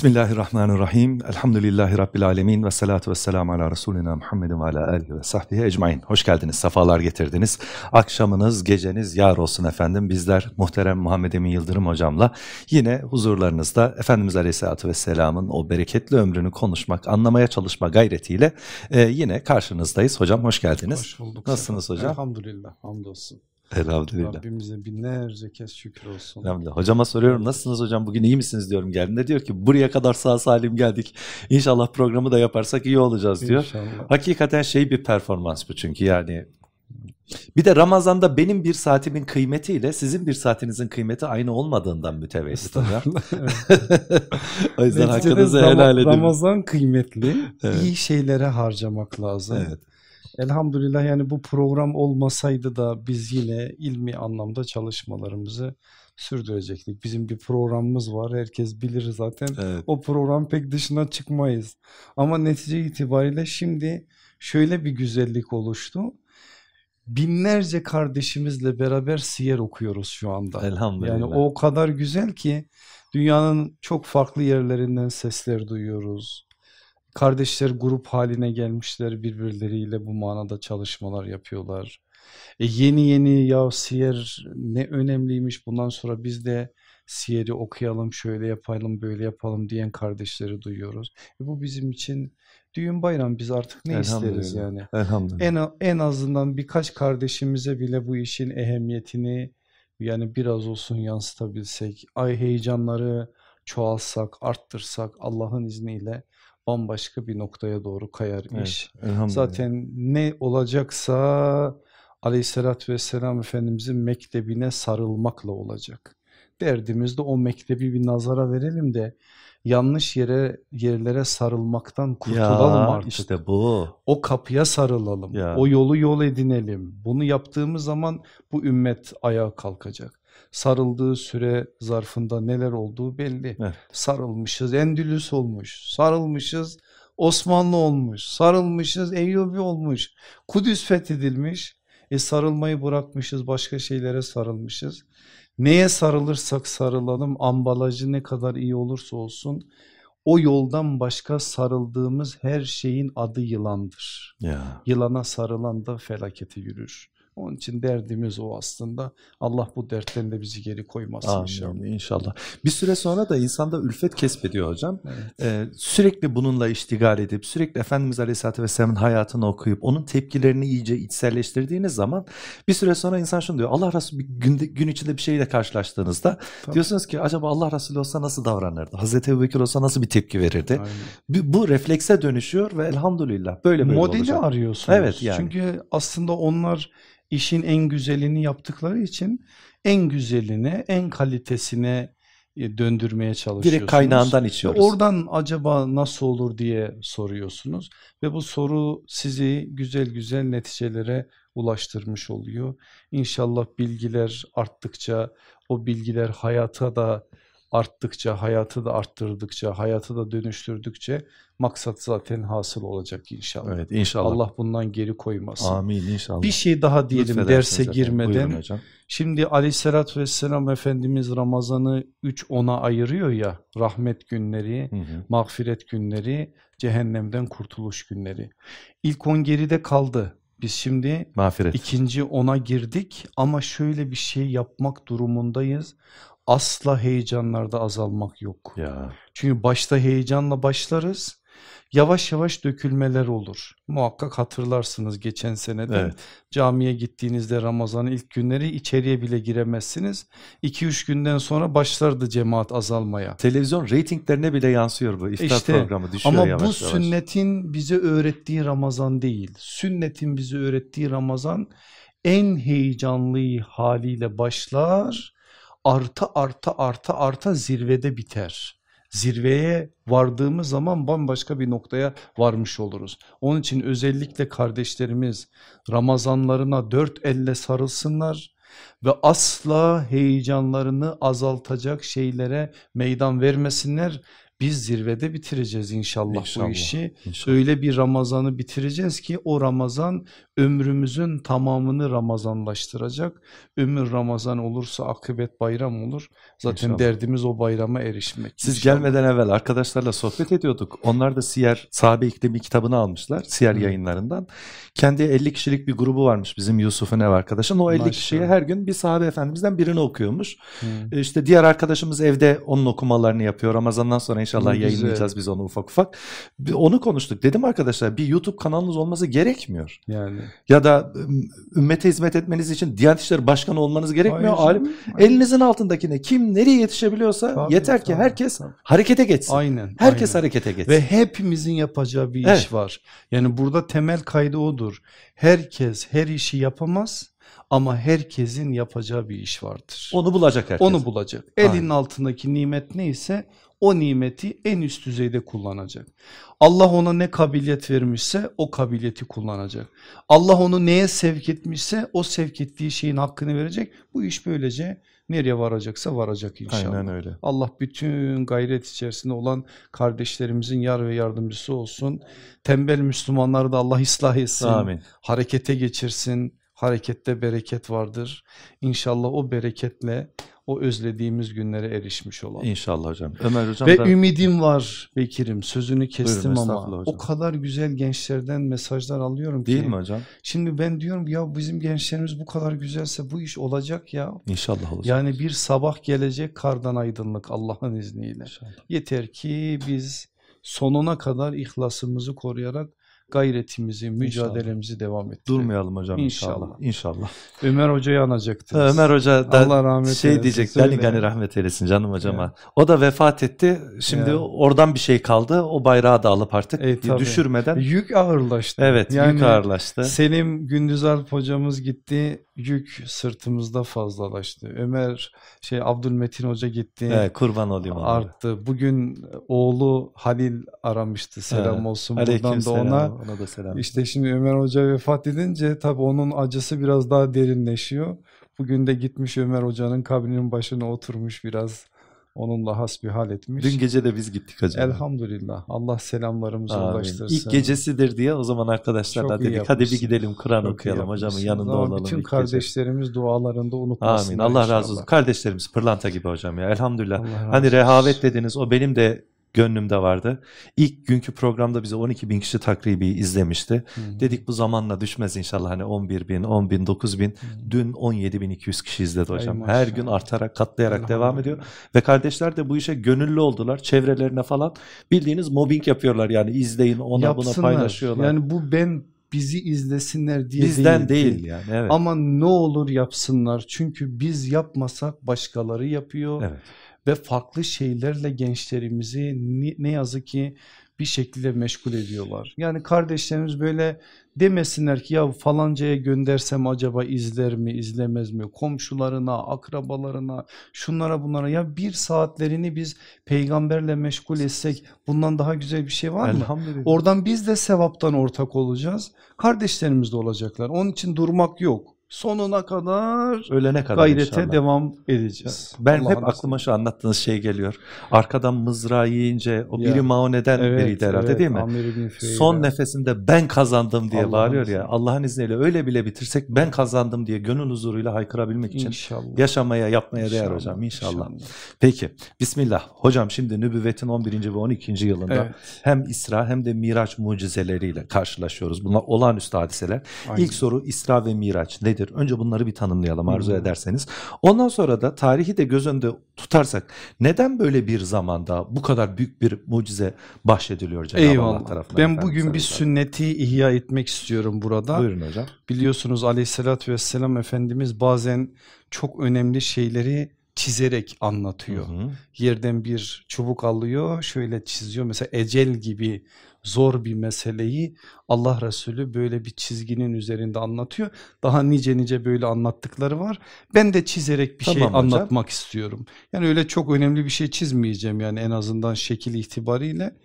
Bismillahirrahmanirrahim. Elhamdülillahi Rabbil alemin ve salatu ve selamu ala Resulina Muhammedin ve ala alihi ve sahbihi ecmain. Hoş geldiniz, sefalar getirdiniz. Akşamınız, geceniz yar olsun efendim. Bizler muhterem Muhammed Emin Yıldırım hocamla yine huzurlarınızda Efendimiz Aleyhisselatü Vesselam'ın o bereketli ömrünü konuşmak, anlamaya çalışma gayretiyle e, yine karşınızdayız. Hocam hoş geldiniz. Hoş bulduk. Nasılsınız hocam? Elhamdülillah, hamdolsun. Elhamdülillah. Rabbimize binlerce kez şükür olsun. Elhamdülillah. Hocama soruyorum nasılsınız hocam bugün iyi misiniz diyorum geldiğinde diyor ki buraya kadar sağ salim geldik. İnşallah programı da yaparsak iyi olacağız diyor. İnşallah. Hakikaten şey bir performans bu çünkü yani. Bir de Ramazan'da benim bir saatimin kıymetiyle sizin bir saatinizin kıymeti aynı olmadığından mütevellit hocam. O yüzden Neticede hakkınızı helal edin. Ramazan kıymetli. Evet. iyi şeylere harcamak lazım. Evet. Elhamdülillah yani bu program olmasaydı da biz yine ilmi anlamda çalışmalarımızı sürdürecektik. Bizim bir programımız var. Herkes bilir zaten. Evet. O program pek dışına çıkmayız. Ama netice itibariyle şimdi şöyle bir güzellik oluştu. Binlerce kardeşimizle beraber siyer okuyoruz şu anda. Elhamdülillah. Yani o kadar güzel ki dünyanın çok farklı yerlerinden sesler duyuyoruz. Kardeşler grup haline gelmişler birbirleriyle bu manada çalışmalar yapıyorlar. E yeni yeni ya siyer ne önemliymiş bundan sonra biz de siyeri okuyalım şöyle yapalım böyle yapalım diyen kardeşleri duyuyoruz. E bu bizim için düğün bayram biz artık ne isteriz yani. Elhamdülillah. En, en azından birkaç kardeşimize bile bu işin ehemmiyetini yani biraz olsun yansıtabilsek, ay heyecanları çoğalsak, arttırsak Allah'ın izniyle bambaşka bir noktaya doğru kayar Evet, iş. Zaten ne olacaksa aleyhissalatü vesselam Efendimizin mektebine sarılmakla olacak. Derdimiz de o mektebi bir nazara verelim de yanlış yere yerlere sarılmaktan kurtulalım ya, artık. işte bu. O kapıya sarılalım. Ya. O yolu yol edinelim. Bunu yaptığımız zaman bu ümmet ayağa kalkacak. Sarıldığı süre zarfında neler olduğu belli. Evet. Sarılmışız Endülüs olmuş. Sarılmışız Osmanlı olmuş. Sarılmışız Eyyubi olmuş. Kudüs fethedilmiş. E sarılmayı bırakmışız başka şeylere sarılmışız. Neye sarılırsak sarılalım ambalajı ne kadar iyi olursa olsun o yoldan başka sarıldığımız her şeyin adı yılandır. Ya. Yılana sarılan da felakete yürür. Onun için derdimiz o aslında. Allah bu dertten de bizi geri koymasın inşallah. Amin inşallah. Bir süre sonra da insanda ülfet kesbediyor hocam. Evet. Ee, sürekli bununla iştigal edip sürekli Efendimiz Aleyhisselatü Vesselam'ın hayatını okuyup onun tepkilerini iyice içselleştirdiğiniz zaman bir süre sonra insan şunu diyor. Allah Resulü bir günde, gün içinde bir şeyle karşılaştığınızda Tabii. diyorsunuz ki acaba Allah Resulü olsa nasıl davranırdı? Hazreti Ebubekir olsa nasıl bir tepki verirdi? Aynen. Bu, bu reflekse dönüşüyor ve elhamdülillah böyle böyle Modeli olacak. arıyorsunuz. Evet, yani. Çünkü aslında onlar işin en güzelini yaptıkları için en güzeline, en kalitesine e, döndürmeye çalışıyorsunuz. Direkt kaynağından içiyoruz. Oradan acaba nasıl olur diye soruyorsunuz ve bu soru sizi güzel güzel neticelere ulaştırmış oluyor. İnşallah bilgiler arttıkça o bilgiler hayata da arttıkça, hayatı da arttırdıkça, hayatı da dönüştürdükçe maksat zaten hasıl olacak inşallah. Evet inşallah. Allah bundan geri koymasın. Amin inşallah. Bir şey daha diyelim Lütfedersiniz derse efendim. girmeden. Hocam. Şimdi aleyhissalatü vesselam Efendimiz Ramazan'ı 3-10'a ayırıyor ya rahmet günleri, Hı hı. mağfiret günleri, cehennemden kurtuluş günleri. İlk 10 geride kaldı. Biz şimdi Mağfiret. ikinci 10'a girdik ama şöyle bir şey yapmak durumundayız. Asla heyecanlarda azalmak yok. Ya. Çünkü başta heyecanla başlarız. Yavaş yavaş dökülmeler olur. Muhakkak hatırlarsınız geçen senede Evet. camiye gittiğinizde Ramazan'ın ilk günleri içeriye bile giremezsiniz. 2-3 günden sonra başlardı cemaat azalmaya. Televizyon reytinglerine bile yansıyor bu iftar İşte, programı düşüyor Ama yavaş bu yavaş. sünnetin bize öğrettiği Ramazan değil. Sünnetin bize öğrettiği Ramazan en heyecanlı haliyle başlar. Arta arta arta arta zirvede biter. Zirveye vardığımız zaman bambaşka bir noktaya varmış oluruz. Onun için özellikle kardeşlerimiz Ramazanlarına dört elle sarılsınlar ve asla heyecanlarını azaltacak şeylere meydan vermesinler. Biz zirvede bitireceğiz inşallah, İnşallah, bu işi. İnşallah. Öyle bir Ramazan'ı bitireceğiz ki o Ramazan ömrümüzün tamamını Ramazanlaştıracak. Ömür Ramazan olursa akıbet bayram olur. Zaten İnşallah. derdimiz o bayrama erişmek. Siz inşallah. gelmeden evvel arkadaşlarla sohbet ediyorduk. Onlar da Siyer Sahabe İklimi kitabını almışlar. Siyer Hı. yayınlarından. Kendi 50 kişilik bir grubu varmış bizim Yusuf'un ev arkadaşın. O 50 Maşallah. kişiye her gün bir sahabe efendimizden birini okuyormuş. Hı. İşte diğer arkadaşımız evde onun okumalarını yapıyor. Ramazandan sonra inşallah güzel. yayınlayacağız biz onu ufak ufak. Onu konuştuk. Dedim arkadaşlar bir YouTube kanalınız olması gerekmiyor. Yani. Ya da üm, ümmete hizmet etmeniz için Diyanet İşleri Başkanı olmanız gerekmiyor. Hayır Alim hayır. elinizin altındakine kim nereye yetişebiliyorsa Tabii, yeter ki tabii, herkes tabii. harekete geçsin. Aynen. Herkes aynen. harekete geçsin. Ve hepimizin yapacağı bir Evet. iş var. Yani burada temel kaydı odur. Herkes her işi yapamaz ama herkesin yapacağı bir iş vardır. Onu bulacak herkes. Onu bulacak. Aynen. Elinin altındaki nimet neyse o nimeti en üst düzeyde kullanacak. Allah ona ne kabiliyet vermişse o kabiliyeti kullanacak. Allah onu neye sevk etmişse o sevk ettiği şeyin hakkını verecek. Bu iş böylece nereye varacaksa varacak inşallah. Aynen öyle. Allah bütün gayret içerisinde olan kardeşlerimizin yar ve yardımcısı olsun. Tembel Müslümanları da Allah ıslah etsin. Amin. Harekete geçirsin. Harekette bereket vardır. İnşallah o bereketle o özlediğimiz günlere erişmiş olalım. İnşallah hocam. Ömer hocam Ve da ümidim var Bekir'im sözünü kestim Buyurun, ama hocam. o kadar güzel gençlerden mesajlar alıyorum değil ki. mi hocam? Şimdi ben diyorum ya bizim gençlerimiz bu kadar güzelse bu iş olacak ya. İnşallah olacak. Yani bir sabah gelecek kardan aydınlık Allah'ın izniyle. İnşallah. Yeter ki biz sonuna kadar ihlasımızı koruyarak gayretimizi, mücadelemizi devam ettirelim. Durmayalım hocam inşallah. İnşallah. İnşallah. Ömer Hoca'yı anacaktınız. Ömer Hoca da Allah rahmet şey eylesin. diyecek Söyle. gani gani rahmet eylesin canım hocama. Ya. O da vefat etti. Şimdi Ya. oradan bir şey kaldı. O bayrağı da alıp artık E, tabii. düşürmeden. Yük ağırlaştı. Evet Yani yük ağırlaştı. Selim Gündüzalp hocamız gitti. Yük sırtımızda fazlalaştı. Ömer şey Abdülmetin Hoca gitti. Evet, kurban olayım ona. arttı. Bugün oğlu Halil aramıştı. Selam Evet. olsun buradan da ona. Ona da selam. İşte şimdi Ömer Hoca vefat edince tabii onun acısı biraz daha derinleşiyor. Bugün de gitmiş Ömer Hoca'nın kabrinin başına oturmuş biraz onunla hasbihal etmiş. Dün gece de biz gittik hocam. Elhamdülillah. Allah selamlarımızı Amin. ulaştırsın. İlk gecesidir diye o zaman arkadaşlarla Çok iyi dedik hadi bir gidelim Kur'an okuyalım hocamın yanında Ama olalım. Bütün ilk gece. kardeşlerimiz dualarında Amin. unutmasınlar Allah inşallah. razı olsun. Kardeşlerimiz pırlanta gibi hocam ya elhamdülillah. Hani rehavet dediniz o benim de gönlümde vardı. İlk günkü programda bize 12 bin kişi takribi izlemişti. Hı. Dedik bu zamanla düşmez inşallah hani 11 bin, 10 bin, 9 bin. Hı. Dün 17 bin 200 kişi izledi Ay hocam. Her maşallah. gün artarak, katlayarak devam Elhamdülillah. ediyor. Ve kardeşler de bu işe gönüllü oldular. Çevrelerine falan bildiğiniz mobbing yapıyorlar yani izleyin ona buna Yapsınlar. paylaşıyorlar. Yani bu ben bizi izlesinler diye Bizden değil. değil yani. Evet. Ama ne olur yapsınlar. Çünkü biz yapmasak başkaları yapıyor. evet. Ve farklı şeylerle gençlerimizi ne, yazık ki bir şekilde meşgul ediyorlar. Yani kardeşlerimiz böyle demesinler ki ya falancaya göndersem acaba izler mi izlemez mi? Komşularına akrabalarına şunlara bunlara. Ya bir saatlerini biz peygamberle meşgul etsek bundan daha güzel bir şey var mı? Oradan biz de sevaptan ortak olacağız. Kardeşlerimiz de olacaklar. Onun için durmak yok sonuna kadar Ölene kadar gayrete inşallah. devam edeceğiz. Ben Allah'ın hep aklıma şu anlattığınız şey geliyor. Arkadan mızrağı yiyince o biri mauneden Evet, biriydi herhalde evet, değil mi? Son nefesinde ben kazandım diye Allah'ın bağırıyor ya. Allah'ın izniyle öyle bile bitirsek ben kazandım diye gönül huzuruyla haykırabilmek için İnşallah. yaşamaya yapmaya değer İnşallah, hocam inşallah. Peki Bismillah. Hocam şimdi nübüvvetin 11. ve 12. yılında Evet. hem İsra hem de Miraç mucizeleriyle karşılaşıyoruz. Bunlar olağanüstü hadiseler. Aynen. İlk soru İsra ve Miraç nedir? Önce bunları bir tanımlayalım arzu ederseniz. Ondan sonra da tarihi de göz önünde tutarsak neden böyle bir zamanda bu kadar büyük bir mucize bahşediliyor Cenab-ı Allah Eyvallah. tarafından? Ben efendim bugün bir sünneti ihya etmek istiyorum burada. Buyurun hocam. Biliyorsunuz aleyhissalatü vesselam Efendimiz bazen çok önemli şeyleri çizerek anlatıyor. Hı hı. Yerden bir çubuk alıyor şöyle çiziyor. Mesela ecel gibi zor bir meseleyi Allah Resulü böyle bir çizginin üzerinde anlatıyor. Daha nice nice böyle anlattıkları var. Ben de çizerek bir şey Tamam hocam. anlatmak istiyorum. Yani öyle çok önemli bir şey çizmeyeceğim yani en azından şekil itibariyle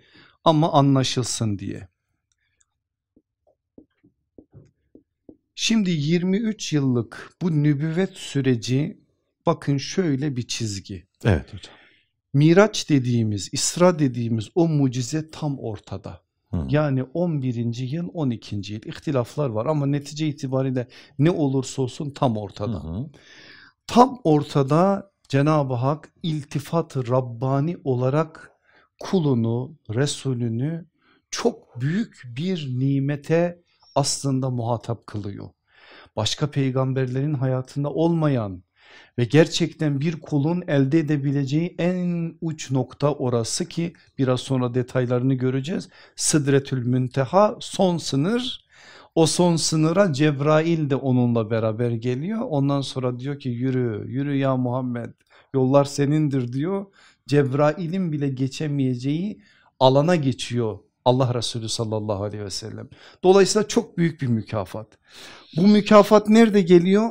ama anlaşılsın diye. Şimdi 23 yıllık bu nübüvvet süreci bakın şöyle bir çizgi. Evet hocam. Miraç dediğimiz, İsra dediğimiz o mucize tam ortada. Hı. Yani 11. yıl 12. yıl ihtilaflar var ama netice itibariyle ne olursa olsun tam Hı ortada. hı. Tam ortada Cenab-ı Hak iltifat Rabbani olarak kulunu, Resulünü çok büyük bir nimete aslında muhatap kılıyor. Başka peygamberlerin hayatında olmayan ve gerçekten bir kulun elde edebileceği en uç nokta orası ki biraz sonra detaylarını göreceğiz. Sıdretül Münteha son sınır. O son sınıra Cebrail de onunla beraber geliyor. Ondan sonra diyor ki yürü yürü ya Muhammed yollar senindir diyor. Cebrail'in bile geçemeyeceği alana geçiyor Allah Resulü sallallahu aleyhi ve sellem. Dolayısıyla çok büyük bir mükafat. Bu mükafat nerede geliyor?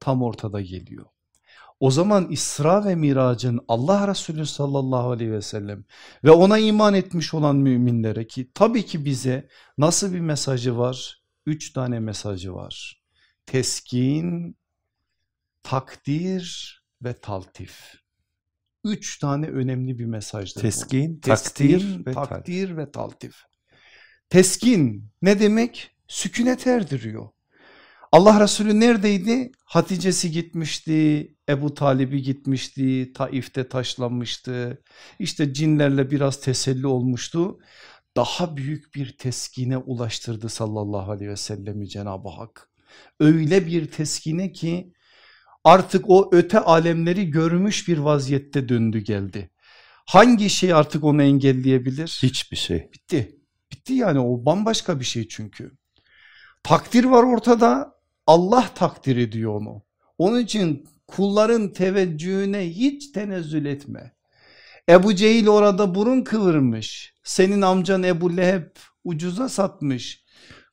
Tam ortada geliyor. O zaman İsra ve Mirac'ın Allah Resulü sallallahu aleyhi ve sellem ve ona iman etmiş olan müminlere ki tabii ki bize nasıl bir mesajı var? Üç tane mesajı var. Teskin, takdir ve taltif. Üç tane önemli bir mesajdır bu. Teskin, Teskin, takdir ve takdir ve taltif. Teskin ne demek? Sükunet erdiriyor. Allah Resulü neredeydi? Hatice'si gitmişti, Ebu Talib'i gitmişti, Taif'te taşlanmıştı. İşte cinlerle biraz teselli olmuştu. Daha büyük bir teskine ulaştırdı sallallahu aleyhi ve sellemi Cenab-ı Hak. Öyle bir teskine ki artık o öte alemleri görmüş bir vaziyette döndü geldi. Hangi şey artık onu engelleyebilir? Hiçbir şey. Bitti. Bitti yani o bambaşka bir şey çünkü. Takdir var ortada. Allah takdir ediyor onu. Onun için kulların teveccühüne hiç tenezzül etme. Ebu Cehil orada burun kıvırmış. Senin amcan Ebu Leheb ucuza satmış.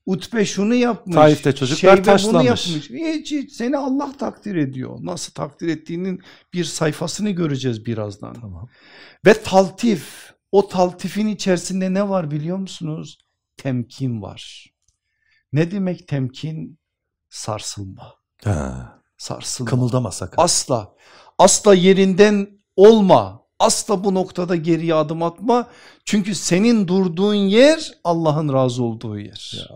Utbe şunu yapmış. Taif'te çocuklar Şeybe bunu taşlamış. yapmış. Hiç, hiç seni Allah takdir ediyor. Nasıl takdir ettiğinin bir sayfasını göreceğiz birazdan. Tamam. Ve taltif o taltifin içerisinde ne var biliyor musunuz? Temkin var. Ne demek temkin? Sarsılma. Ha. Sarsılma. Kımıldama sakın. Asla. Asla yerinden olma. Asla bu noktada geriye adım atma. Çünkü senin durduğun yer Allah'ın razı olduğu yer.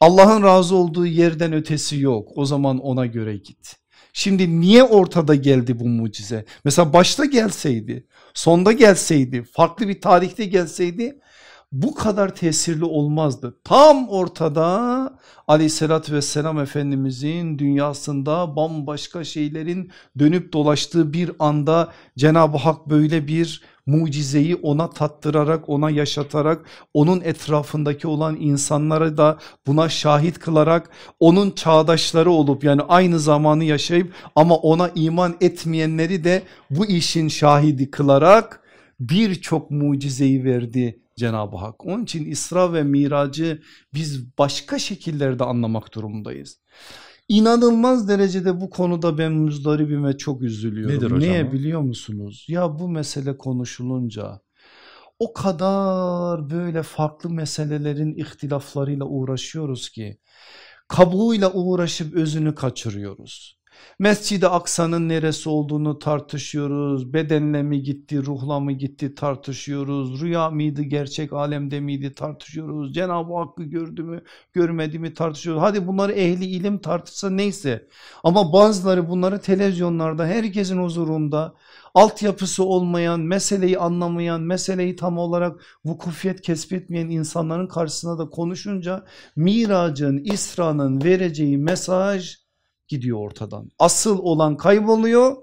Allah'ın razı olduğu yerden ötesi yok. O zaman ona göre git. Şimdi niye ortada geldi bu mucize? Mesela başta gelseydi, sonda gelseydi, farklı bir tarihte gelseydi bu kadar tesirli olmazdı. Tam ortada aleyhissalatü vesselam Efendimizin dünyasında bambaşka şeylerin dönüp dolaştığı bir anda Cenab-ı Hak böyle bir mucizeyi ona tattırarak ona yaşatarak onun etrafındaki olan insanları da buna şahit kılarak onun çağdaşları olup yani aynı zamanı yaşayıp ama ona iman etmeyenleri de bu işin şahidi kılarak birçok mucizeyi verdi Cenab-ı Hak. Onun için İsra ve Miracı biz başka şekillerde anlamak durumundayız. İnanılmaz derecede bu konuda ben muzdaribim ve çok üzülüyorum. Nedir hocam Niye biliyor musunuz? Ya bu mesele konuşulunca o kadar böyle farklı meselelerin ihtilaflarıyla uğraşıyoruz ki kabuğuyla uğraşıp özünü kaçırıyoruz. Mescid-i Aksa'nın neresi olduğunu tartışıyoruz. Bedenle mi gitti, ruhla mı gitti tartışıyoruz. Rüya mıydı, gerçek alemde miydi tartışıyoruz. Cenab-ı Hakk'ı gördü mü, görmedi mi tartışıyoruz. Hadi bunları ehli ilim tartışsa neyse. Ama bazıları bunları televizyonlarda herkesin huzurunda altyapısı olmayan, meseleyi anlamayan, meseleyi tam olarak vukufiyet kesbetmeyen insanların karşısına da konuşunca Miracın, İsra'nın vereceği mesaj gidiyor ortadan. Asıl olan kayboluyor.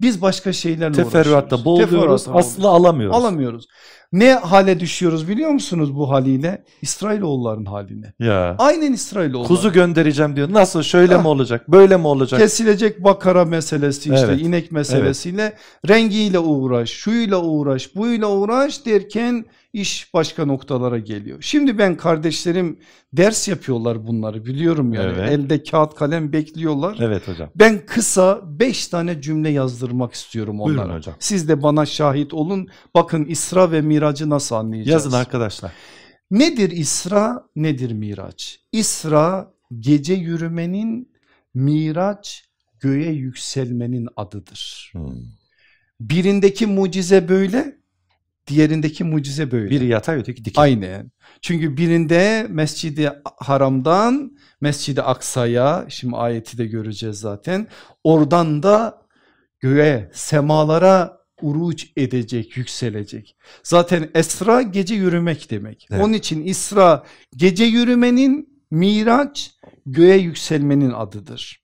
Biz başka şeylerle Teferruatta uğraşıyoruz. boğuluyoruz. Teferruatta Aslı alamıyoruz. Alamıyoruz. Ne hale düşüyoruz biliyor musunuz bu haliyle? İsrailoğulların haline. Ya. Aynen İsrailoğulları. Kuzu göndereceğim diyor. Nasıl şöyle Ah. mi olacak? Böyle mi olacak? Kesilecek bakara meselesi işte Evet, inek meselesiyle rengiyle uğraş, şuyla uğraş, buyla uğraş derken iş başka noktalara geliyor. Şimdi ben kardeşlerim ders yapıyorlar bunları biliyorum yani Evet. elde kağıt kalem bekliyorlar. Evet hocam. Ben kısa 5 tane cümle yazdırmak istiyorum Buyurun onlara. hocam. Siz de bana şahit olun. Bakın İsra ve Miracı nasıl anlayacağız? Yazın arkadaşlar. Nedir İsra, nedir Miraç? İsra gece yürümenin, Miraç göğe yükselmenin adıdır. Hmm. Birindeki mucize böyle, diğerindeki mucize böyle. Biri yatay öteki dikey. Aynen. Çünkü birinde Mescidi Haram'dan Mescidi Aksa'ya şimdi ayeti de göreceğiz zaten. Oradan da göğe, semalara uruç edecek, yükselecek. Zaten esra gece yürümek demek. Evet. Onun için İsra gece yürümenin, Miraç göğe yükselmenin adıdır.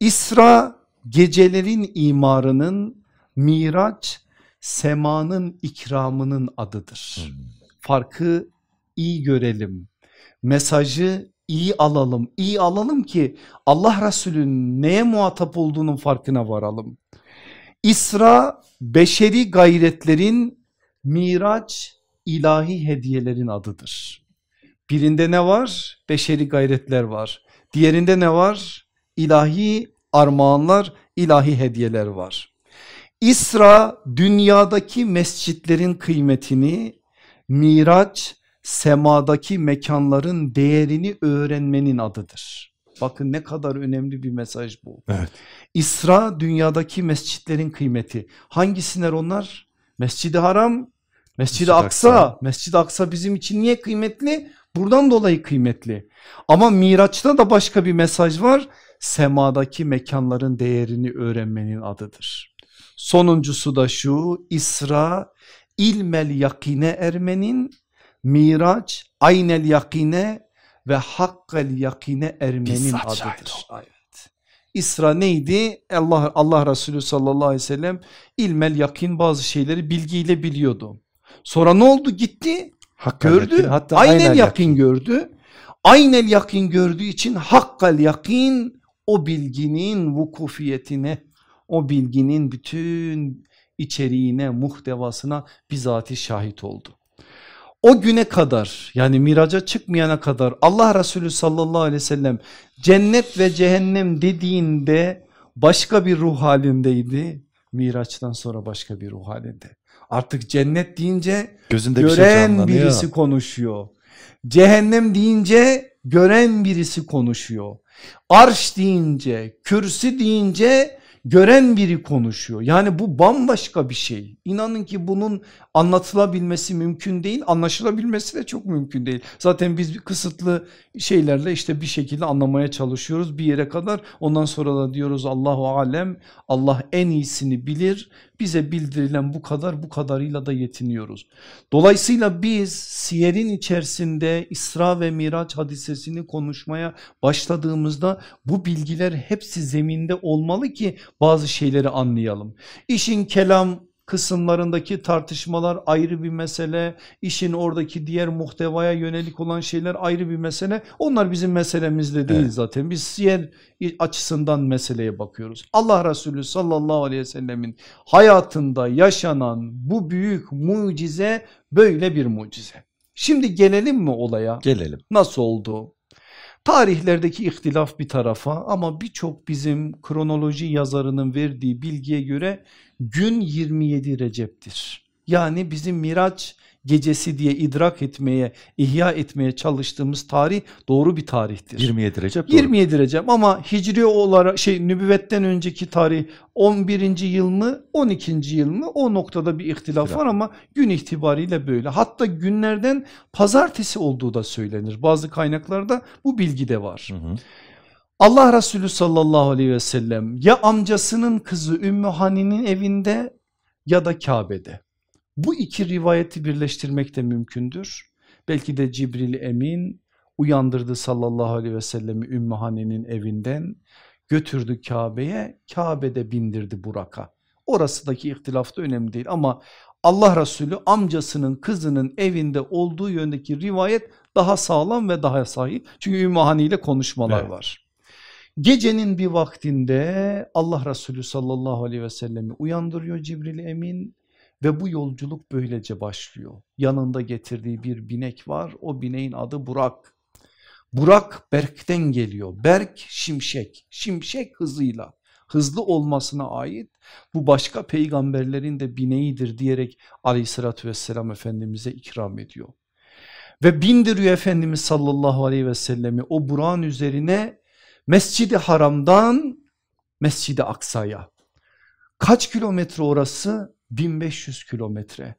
İsra gecelerin imarının, Miraç semanın ikramının adıdır. Hmm. Farkı iyi görelim. Mesajı iyi alalım. İyi alalım ki Allah Resulü'nün neye muhatap olduğunun farkına varalım. İsra beşeri gayretlerin, Miraç ilahi hediyelerin adıdır. Birinde ne var? Beşeri gayretler var. Diğerinde ne var? İlahi armağanlar, ilahi hediyeler var. İsra dünyadaki mescitlerin kıymetini, Miraç semadaki mekanların değerini öğrenmenin adıdır. Bakın ne kadar önemli bir mesaj bu. Evet. İsra dünyadaki mescitlerin kıymeti. Hangisiler onlar? Mescid-i Haram, Mescid-i Aksa. Aksa. Mescid-i Aksa bizim için niye kıymetli? Buradan dolayı kıymetli. Ama Miraç'ta da başka bir mesaj var. Semadaki mekanların değerini öğrenmenin adıdır. Sonuncusu da şu İsra ilmel yakine ermenin Miraç aynel yakine ve hakkel yakine ermenin Bizzat adıdır. Evet. İsra neydi? Allah Allah Resulü sallallahu aleyhi ve sellem ilmel yakin bazı şeyleri bilgiyle biliyordu. Sonra ne oldu? Gitti Hakkal gördü. yakin, hatta aynel aynel yakin gördü. Aynel yakin gördüğü için hakkal yakin o bilginin vukufiyetine, o bilginin bütün içeriğine, muhtevasına bizatihi şahit oldu. O güne kadar yani miraca çıkmayana kadar Allah Resulü sallallahu aleyhi ve sellem cennet ve cehennem dediğinde başka bir ruh halindeydi. Miraçtan sonra başka bir ruh halinde. Artık cennet deyince Gözünde bir şey gören birisi konuşuyor. Cehennem deyince gören birisi konuşuyor. Arş deyince, kürsü deyince gören biri konuşuyor. Yani bu bambaşka bir şey. İnanın ki bunun anlatılabilmesi mümkün değil, anlaşılabilmesi de çok mümkün değil. Zaten biz kısıtlı şeylerle işte bir şekilde anlamaya çalışıyoruz bir yere kadar. Ondan sonra da diyoruz Allahu alem, Allah en iyisini bilir. Bize bildirilen bu kadar, bu kadarıyla da yetiniyoruz. Dolayısıyla biz siyerin içerisinde İsra ve Miraç hadisesini konuşmaya başladığımızda bu bilgiler hepsi zeminde olmalı ki bazı şeyleri anlayalım. İşin kelam kısımlarındaki tartışmalar ayrı bir mesele, işin oradaki diğer muhtevaya yönelik olan şeyler ayrı bir mesele. Onlar bizim meselemizde değil Evet. zaten. Biz siyer açısından meseleye bakıyoruz. Allah Resulü sallallahu aleyhi ve sellemin hayatında yaşanan bu büyük mucize böyle bir mucize. Şimdi gelelim mi olaya? Gelelim. Nasıl oldu? Tarihlerdeki ihtilaf bir tarafa ama birçok bizim kronoloji yazarının verdiği bilgiye göre gün 27 Recep'tir. Yani bizim Miraç gecesi diye idrak etmeye, ihya etmeye çalıştığımız tarih doğru bir tarihtir. 27 Recep doğru. 27 Recep ama hicri olarak şey nübüvvetten önceki tarih 11. yıl mı 12. yıl mı o noktada bir ihtilaf İhtilaf. var ama gün itibariyle böyle. Hatta günlerden pazartesi olduğu da söylenir. Bazı kaynaklarda bu bilgi de var. Hı hı. Allah Resulü sallallahu aleyhi ve sellem ya amcasının kızı Ümmü Hani'nin evinde ya da Kabe'de. Bu iki rivayeti birleştirmek de mümkündür. Belki de Cibril Emin uyandırdı sallallahu aleyhi ve sellemi Ümmü Hani'nin evinden götürdü Kabe'ye Kabe'de bindirdi Burak'a. Orasıdaki ihtilaf da önemli değil ama Allah Resulü amcasının kızının evinde olduğu yöndeki rivayet daha sağlam ve daha sahih. Çünkü Ümmü Hani ile konuşmalar Evet. var. Gecenin bir vaktinde Allah Resulü sallallahu aleyhi ve sellemi uyandırıyor Cibril Emin ve bu yolculuk böylece başlıyor. Yanında getirdiği bir binek var o bineğin adı Burak. Burak Berk'ten geliyor. Berk şimşek, şimşek hızıyla hızlı olmasına ait bu başka peygamberlerin de bineğidir diyerek aleyhissalatü vesselam Efendimiz'e ikram ediyor. Ve bindiriyor Efendimiz sallallahu aleyhi ve sellemi o Burak'ın üzerine Mescidi Haram'dan Mescidi Aksa'ya. Kaç kilometre orası? 1500 kilometre.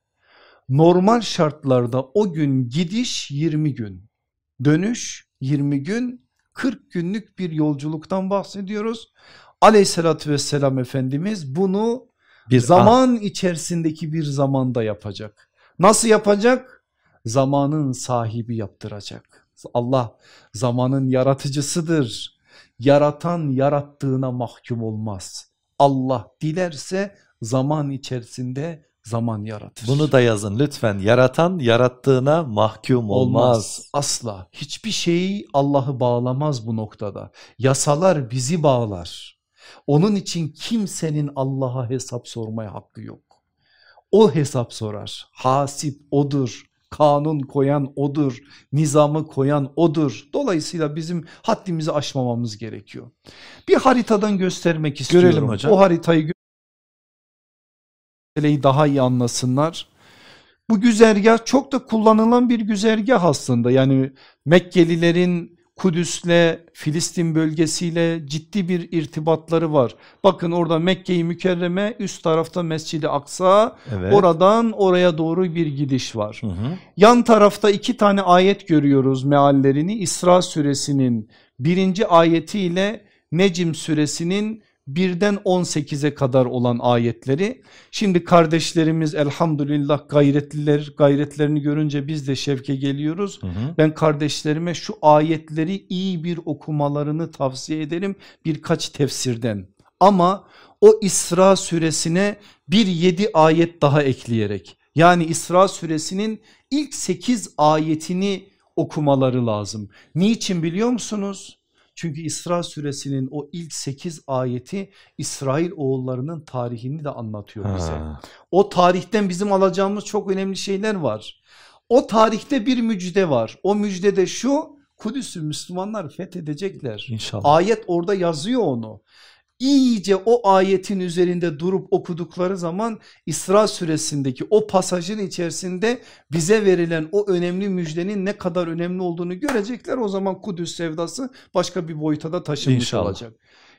Normal şartlarda o gün gidiş 20 gün. Dönüş 20 gün 40 günlük bir yolculuktan bahsediyoruz. Aleyhissalatü vesselam Efendimiz bunu bir zaman an. içerisindeki bir zamanda yapacak. Nasıl yapacak? Zamanın sahibi yaptıracak. Allah zamanın yaratıcısıdır. Yaratan yarattığına mahkum olmaz. Allah dilerse zaman içerisinde zaman yaratır. Bunu da yazın lütfen. Yaratan yarattığına mahkum olmaz. olmaz. Asla. Hiçbir şey Allah'ı bağlamaz bu noktada. Yasalar bizi bağlar. Onun için kimsenin Allah'a hesap sormaya hakkı yok. O hesap sorar. Hasip odur. Kanun koyan odur. Nizamı koyan odur. Dolayısıyla bizim haddimizi aşmamamız gerekiyor. Bir haritadan göstermek istiyorum. Görelim hocam. O haritayı meseleyi daha iyi anlasınlar. Bu güzergah çok da kullanılan bir güzergah aslında. Yani Mekkelilerin Kudüs'le Filistin bölgesiyle ciddi bir irtibatları var. Bakın orada Mekke-i Mükerreme üst tarafta Mescid-i Aksa evet. oradan oraya doğru bir gidiş var. Hı hı. Yan tarafta iki tane ayet görüyoruz meallerini İsra suresinin birinci ayeti ile Necim suresinin birden 18'e kadar olan ayetleri. Şimdi kardeşlerimiz elhamdülillah gayretliler gayretlerini görünce biz de şevke geliyoruz. Hı hı. Ben kardeşlerime şu ayetleri iyi bir okumalarını tavsiye ederim birkaç tefsirden. Ama o İsra suresine bir yedi ayet daha ekleyerek yani İsra suresinin ilk sekiz ayetini okumaları lazım. Niçin biliyor musunuz? Çünkü İsra suresinin o ilk 8 ayeti İsrail oğullarının tarihini de anlatıyor bize. Ha. O tarihten bizim alacağımız çok önemli şeyler var. O tarihte bir müjde var. O müjde de şu Kudüs'ü Müslümanlar fethedecekler. İnşallah. Ayet orada yazıyor onu iyice o ayetin üzerinde durup okudukları zaman İsra suresindeki o pasajın içerisinde bize verilen o önemli müjdenin ne kadar önemli olduğunu görecekler. O zaman Kudüs sevdası başka bir boyuta da taşınmış İnşallah. olacak.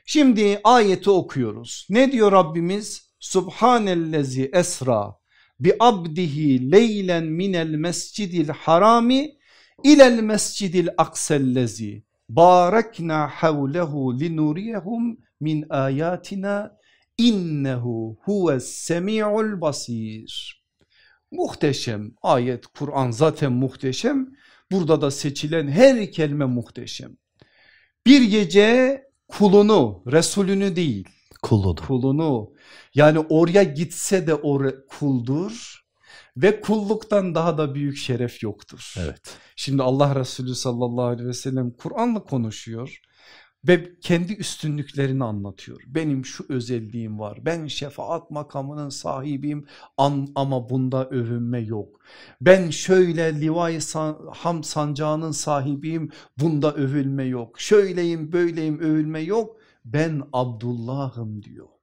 Şimdi ayeti okuyoruz. Ne diyor Rabbimiz? Subhanellezi esra bi abdihi leylen minel mescidil harami ilel mescidil aksellezi barakna havlehu linuriyehum min ayatina innehu huves semi'ul basir. Muhteşem ayet Kur'an zaten muhteşem. Burada da seçilen her kelime muhteşem. Bir gece kulunu Resulünü değil kulunu. kulunu yani oraya gitse de o kuldur ve kulluktan daha da büyük şeref yoktur. Evet. Şimdi Allah Resulü sallallahu aleyhi ve sellem Kur'an'la konuşuyor ve kendi üstünlüklerini anlatıyor. Benim şu özelliğim var. Ben şefaat makamının sahibiyim ama bunda övünme yok. Ben şöyle livai ham sancağının sahibiyim bunda övülme yok. Şöyleyim böyleyim övülme yok. Ben Abdullah'ım diyor.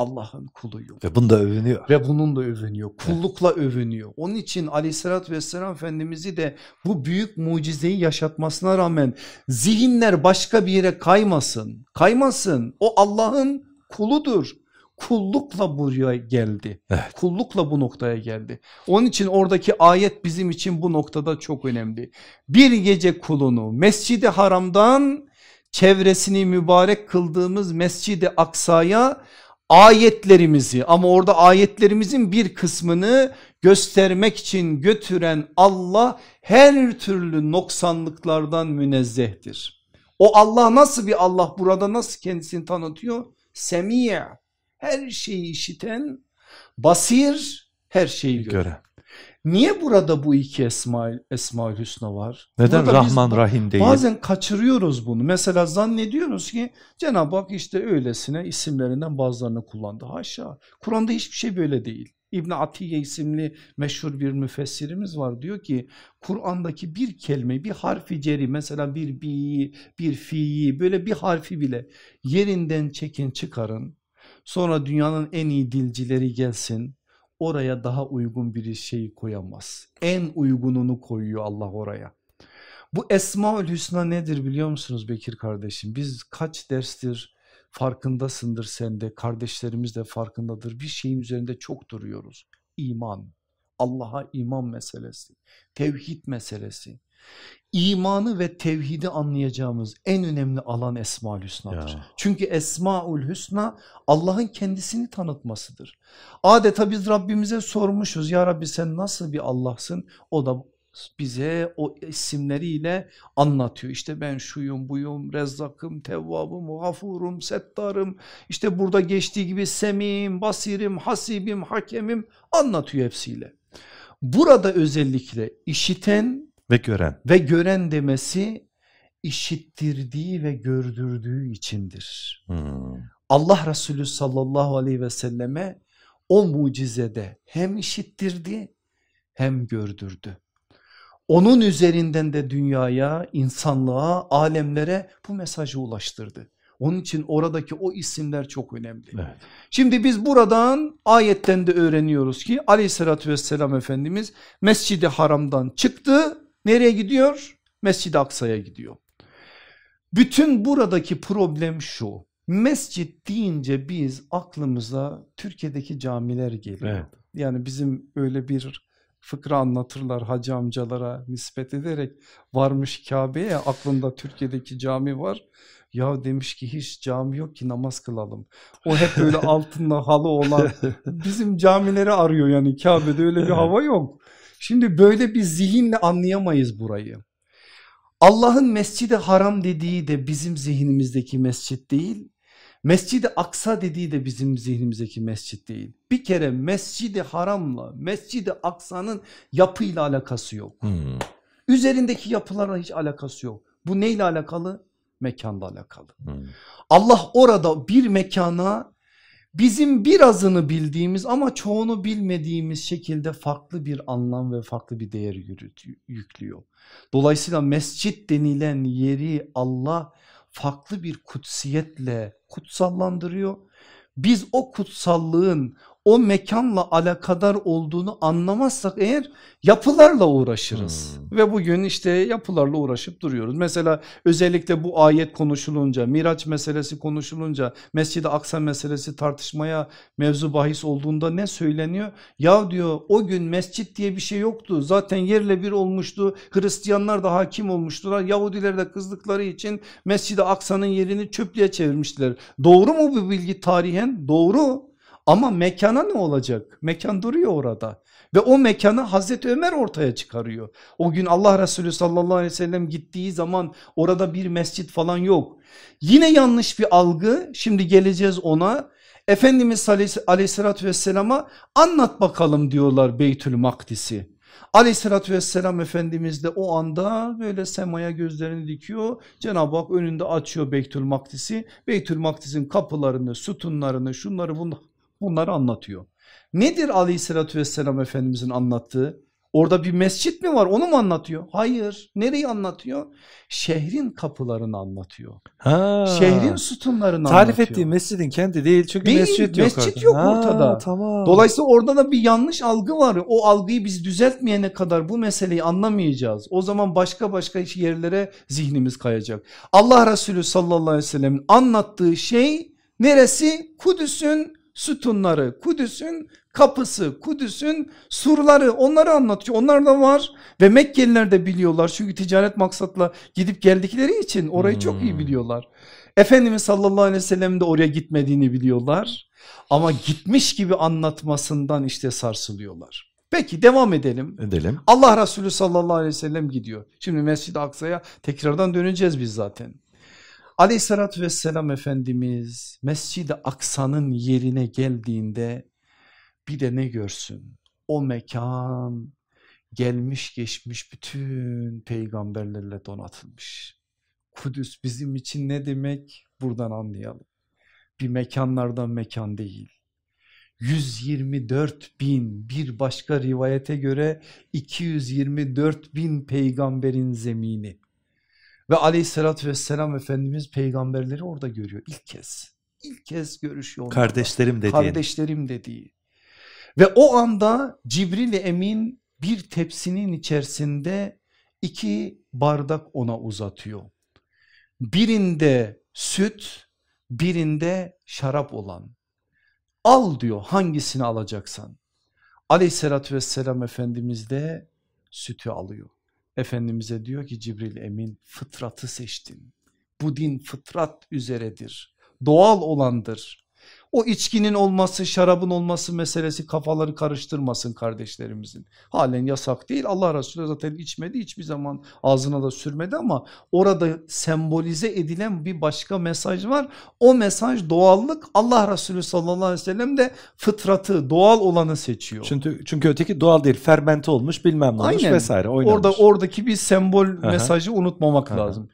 Allah'ın kuluyum. Ve bunda övünüyor. Ve bunun da övünüyor. Kullukla evet. övünüyor. Onun için aleyhissalatü vesselam Efendimiz'i de bu büyük mucizeyi yaşatmasına rağmen zihinler başka bir yere kaymasın. Kaymasın. O Allah'ın kuludur. Kullukla buraya geldi. Evet. Kullukla bu noktaya geldi. Onun için oradaki ayet bizim için bu noktada çok önemli. Bir gece kulunu Mescid-i Haram'dan çevresini mübarek kıldığımız Mescid-i Aksa'ya ayetlerimizi ama orada ayetlerimizin bir kısmını göstermek için götüren Allah her türlü noksanlıklardan münezzehtir. O Allah nasıl bir Allah burada nasıl kendisini tanıtıyor? Semiye her şeyi işiten basir her şeyi gören. Niye burada bu iki Esma, Esmaül Hüsna var? Neden burada Rahman Rahim değil? Bazen kaçırıyoruz bunu. Mesela zannediyoruz ki Cenab-ı Hak işte öylesine isimlerinden bazılarını kullandı. Haşa. Kur'an'da hiçbir şey böyle değil. İbn Atiye isimli meşhur bir müfessirimiz var diyor ki Kur'an'daki bir kelime bir harfi ceri mesela bir bi bir fi'yi böyle bir harfi bile yerinden çekin çıkarın sonra dünyanın en iyi dilcileri gelsin oraya daha uygun bir şey koyamaz. En uygununu koyuyor Allah oraya. Bu Esmaül Hüsna nedir biliyor musunuz Bekir kardeşim? Biz kaç derstir farkındasındır sen de kardeşlerimiz de farkındadır bir şeyin üzerinde çok duruyoruz. İman, Allah'a iman meselesi, tevhid meselesi. İmanı ve tevhidi anlayacağımız en önemli alan Esmaül Hüsna'dır. Ya. Çünkü Esmaül Hüsna Allah'ın kendisini tanıtmasıdır. Adeta biz Rabbimize sormuşuz ya Rabbi sen nasıl bir Allah'sın? O da bize o isimleriyle anlatıyor. İşte ben şuyum buyum, rezzakım, tevvabım, gafurum, settarım. İşte burada geçtiği gibi semim, basirim, hasibim, hakemim anlatıyor hepsiyle. Burada özellikle işiten Ve gören. ve gören demesi işittirdiği ve gördürdüğü içindir. Hmm. Allah Resulü sallallahu aleyhi ve selleme o mucizede hem işittirdi hem gördürdü. Onun üzerinden de dünyaya, insanlığa, alemlere bu mesajı ulaştırdı. Onun için oradaki o isimler çok önemli. Evet. Şimdi biz buradan ayetten de öğreniyoruz ki aleyhissalatü vesselam Efendimiz Mescid-i Haram'dan çıktı. Nereye gidiyor? Mescid-i Aksa'ya gidiyor. Bütün buradaki problem şu. Mescit deyince biz aklımıza Türkiye'deki camiler geliyor. Evet. Yani bizim öyle bir fıkra anlatırlar hacı amcalara nispet ederek varmış Kabe'ye aklında Türkiye'deki cami var. Ya demiş ki hiç cami yok ki namaz kılalım. O hep böyle altında halı olan bizim camileri arıyor yani Kabe'de öyle bir hava yok. Şimdi böyle bir zihinle anlayamayız burayı. Allah'ın mescidi haram dediği de bizim zihnimizdeki mescit değil. Mescidi Aksa dediği de bizim zihnimizdeki mescit değil. Bir kere Mescidi Haram'la Mescidi Aksa'nın yapıyla alakası yok. Hmm. Üzerindeki yapılarla hiç alakası yok. Bu neyle alakalı? Mekanla alakalı. Hmm. Allah orada bir mekana bizim birazını bildiğimiz ama çoğunu bilmediğimiz şekilde farklı bir anlam ve farklı bir değer yüklüyor. Dolayısıyla mescit denilen yeri Allah farklı bir kutsiyetle kutsallandırıyor. Biz o kutsallığın o mekanla alakadar olduğunu anlamazsak eğer yapılarla uğraşırız. Ve bugün işte yapılarla uğraşıp duruyoruz. Mesela özellikle bu ayet konuşulunca, Miraç meselesi konuşulunca, Mescid-i Aksa meselesi tartışmaya mevzu bahis olduğunda ne söyleniyor? Ya diyor o gün mescit diye bir şey yoktu. Zaten yerle bir olmuştu. Hristiyanlar da hakim olmuştular. Yahudiler de kızdıkları için Mescid-i Aksa'nın yerini çöplüğe çevirmişler. Doğru mu bu bilgi tarihen? Doğru. Ama mekana ne olacak? Mekan duruyor orada. Ve o mekanı Hazreti Ömer ortaya çıkarıyor. O gün Allah Resulü sallallahu aleyhi ve sellem gittiği zaman orada bir mescit falan yok. Yine yanlış bir algı. Şimdi geleceğiz ona. Efendimiz aleyhis- aleyhissalatü vesselama anlat bakalım diyorlar Beytül Makdis'i. Aleyhissalatü vesselam Efendimiz de o anda böyle semaya gözlerini dikiyor. Cenab-ı Hak önünde açıyor Beytül Makdis'i. Beytül Makdis'in kapılarını, sütunlarını, şunları bunları, bunları anlatıyor. Nedir aleyhissalatü vesselam Efendimizin anlattığı? Orada bir mescit mi var onu mu anlatıyor? Hayır. Nereyi anlatıyor? Şehrin kapılarını anlatıyor. Ha. Şehrin sütunlarını Tarif anlatıyor. ettiği mescidin kendi değil çünkü Değil, mescit yok mescit orada. yok Ha, ortada. Tamam. Dolayısıyla orada da bir yanlış algı var. O algıyı biz düzeltmeyene kadar bu meseleyi anlamayacağız. O zaman başka başka yerlere zihnimiz kayacak. Allah Resulü sallallahu aleyhi ve sellem'in anlattığı şey neresi? Kudüs'ün sütunları, Kudüs'ün kapısı, Kudüs'ün surları onları anlatıyor. Onlar da var ve Mekkeliler de biliyorlar. Çünkü ticaret maksatla gidip geldikleri için orayı çok iyi Hmm. biliyorlar. Efendimiz sallallahu aleyhi ve sellem de oraya gitmediğini biliyorlar. Ama gitmiş gibi anlatmasından işte sarsılıyorlar. Peki devam edelim. Edelim. Allah Resulü sallallahu aleyhi ve sellem gidiyor. Şimdi Mescid-i Aksa'ya tekrardan döneceğiz biz zaten. Aleyhissalatü vesselam Efendimiz Mescid-i Aksa'nın yerine geldiğinde bir de ne görsün? O mekan gelmiş geçmiş bütün peygamberlerle donatılmış. Kudüs bizim için ne demek? Buradan anlayalım. Bir mekanlardan mekan değil. 124 bin bir başka rivayete göre 224 bin peygamberin zemini. Ve aleyhissalatü vesselam Efendimiz peygamberleri orada görüyor ilk kez. İlk kez görüşüyor onlarla. Kardeşlerim dediğin. Kardeşlerim dediği. Ve o anda Cibril Emin bir tepsinin içerisinde iki bardak ona uzatıyor. Birinde süt, birinde şarap olan. Al diyor hangisini alacaksan. Aleyhissalatü vesselam Efendimiz de sütü alıyor. Efendimiz'e diyor ki Cibril Emin fıtratı seçtin. Bu din fıtrat üzeredir. Doğal olandır. O içkinin olması şarabın olması meselesi kafaları karıştırmasın kardeşlerimizin. Halen yasak değil Allah Resulü zaten içmedi hiçbir zaman ağzına da sürmedi ama orada sembolize edilen bir başka mesaj var. O mesaj doğallık Allah Resulü sallallahu aleyhi ve sellem de fıtratı doğal olanı seçiyor. Çünkü, çünkü öteki doğal değil fermente olmuş bilmem ne olmuş Aynen. vesaire oynamış. Orada, oradaki bir sembol Aha. mesajı unutmamak Aha. lazım.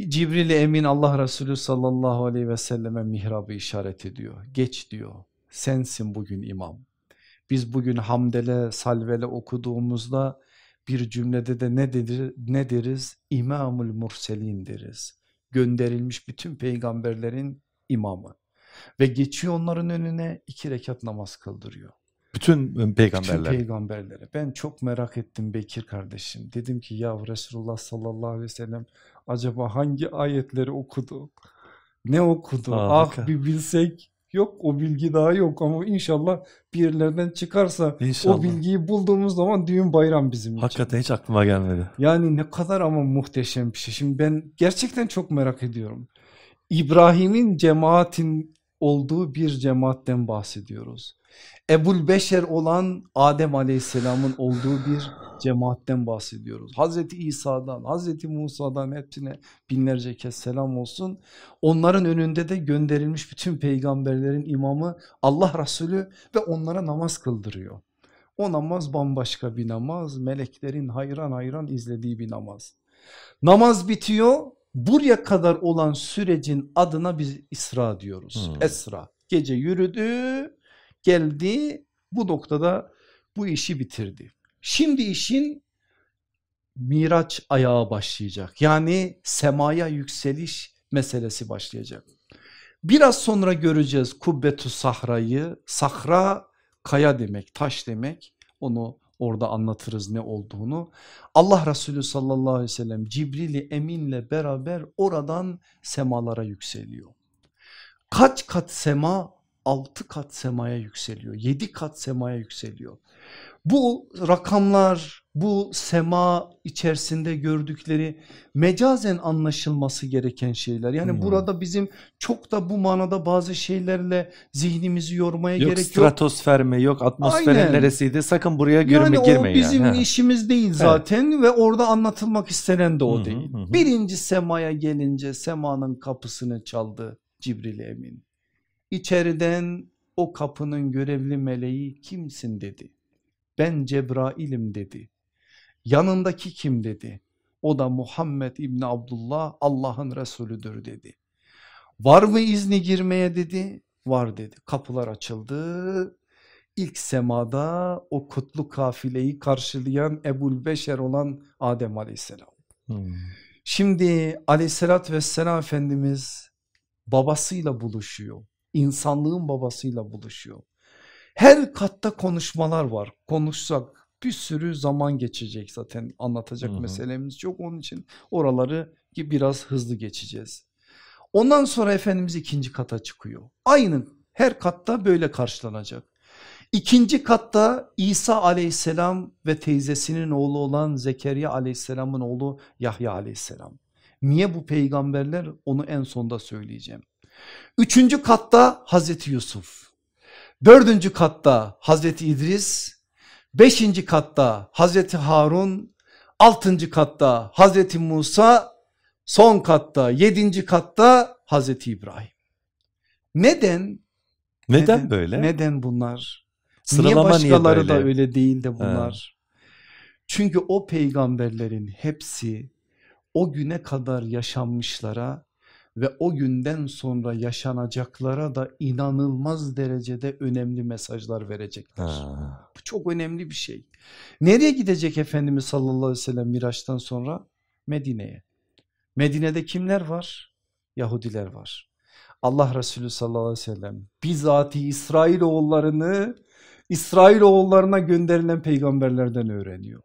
Cibril Emin Allah Resulü sallallahu aleyhi ve selleme mihrabı işaret ediyor. Geç diyor sensin bugün imam. Biz bugün hamdele salvele okuduğumuzda bir cümlede de ne, dedir, ne deriz? İmamul murselin deriz. Gönderilmiş bütün peygamberlerin imamı. Ve geçiyor onların önüne iki rekat namaz kıldırıyor. Bütün peygamberler. Bütün peygamberlere. Ben çok merak ettim Bekir kardeşim. Dedim ki ya Resulullah sallallahu aleyhi ve sellem acaba hangi ayetleri okudu? Ne okudu? Aa, ah bir bilsek. Yok o bilgi daha yok ama inşallah bir yerlerden çıkarsa inşallah. o bilgiyi bulduğumuz zaman düğün bayram bizim Hakikaten için. Hakikaten hiç aklıma gelmedi. Yani ne kadar ama muhteşem bir şey. Şimdi ben gerçekten çok merak ediyorum. İbrahim'in cemaatin olduğu bir cemaatten bahsediyoruz. Ebul Beşer olan Adem Aleyhisselam'ın olduğu bir cemaatten bahsediyoruz. Hazreti İsa'dan, Hazreti Musa'dan hepsine binlerce kez selam olsun. Onların önünde de gönderilmiş bütün peygamberlerin imamı Allah Resulü ve onlara namaz kıldırıyor. O namaz bambaşka bir namaz, meleklerin hayran hayran izlediği bir namaz. Namaz bitiyor, buraya kadar olan sürecin adına biz İsra diyoruz. Hmm. Esra. Gece yürüdü, geldi bu noktada bu işi bitirdi. Şimdi işin Miraç ayağı başlayacak. Yani semaya yükseliş meselesi başlayacak. Biraz sonra göreceğiz kubbetu sahrayı. Sahra kaya demek, taş demek. Onu orada anlatırız ne olduğunu. Allah Resulü sallallahu aleyhi ve sellem Cibril-i Emin'le beraber oradan semalara yükseliyor. Kaç kat sema? 6 kat semaya yükseliyor. 7 kat semaya yükseliyor. Bu rakamlar bu sema içerisinde gördükleri mecazen anlaşılması gereken şeyler. Yani hmm. burada bizim çok da bu manada bazı şeylerle zihnimizi yormaya yok, gerek yok. Stratosfer mi yok atmosferin Aynen. neresiydi sakın buraya yani girmeyin. Yani o bizim yani. işimiz değil zaten evet. ve orada anlatılmak istenen de o hmm. değil. Hmm. Birinci semaya gelince semanın kapısını çaldı Cibril Emin. İçeriden o kapının görevli meleği kimsin dedi. Ben Cebrail'im dedi. Yanındaki kim dedi. O da Muhammed İbni Abdullah Allah'ın Resulüdür dedi. Var mı izni girmeye dedi. Var dedi. Kapılar açıldı. İlk semada o kutlu kafileyi karşılayan Ebul Beşer olan Adem aleyhisselam. Hmm. Şimdi aleyhissalatü vesselam Efendimiz babasıyla buluşuyor insanlığın babasıyla buluşuyor. Her katta konuşmalar var. Konuşsak bir sürü zaman geçecek zaten anlatacak hı hı. meselemiz çok. Onun için oraları biraz hızlı geçeceğiz. Ondan sonra Efendimiz ikinci kata çıkıyor. Aynı her katta böyle karşılanacak. İkinci katta İsa aleyhisselam ve teyzesinin oğlu olan Zekeriya aleyhisselamın oğlu Yahya aleyhisselam. Niye bu peygamberler onu en sonda söyleyeceğim. Üçüncü katta Hazreti Yusuf. Dördüncü katta Hazreti İdris. Beşinci katta Hazreti Harun. Altıncı katta Hazreti Musa. Son katta yedinci katta Hazreti İbrahim. Neden? Neden, neden böyle? Neden bunlar? Sıralama niye başkaları niye da öyle değil de bunlar? He. Çünkü o peygamberlerin hepsi o güne kadar yaşanmışlara ve o günden sonra yaşanacaklara da inanılmaz derecede önemli mesajlar verecekler. Ha. Bu çok önemli bir şey. Nereye gidecek Efendimiz sallallahu aleyhi ve sellem Miraç'tan sonra? Medine'ye. Medine'de kimler var? Yahudiler var. Allah Resulü sallallahu aleyhi ve sellem bizatihi İsrailoğullarını İsrailoğullarına gönderilen peygamberlerden öğreniyor.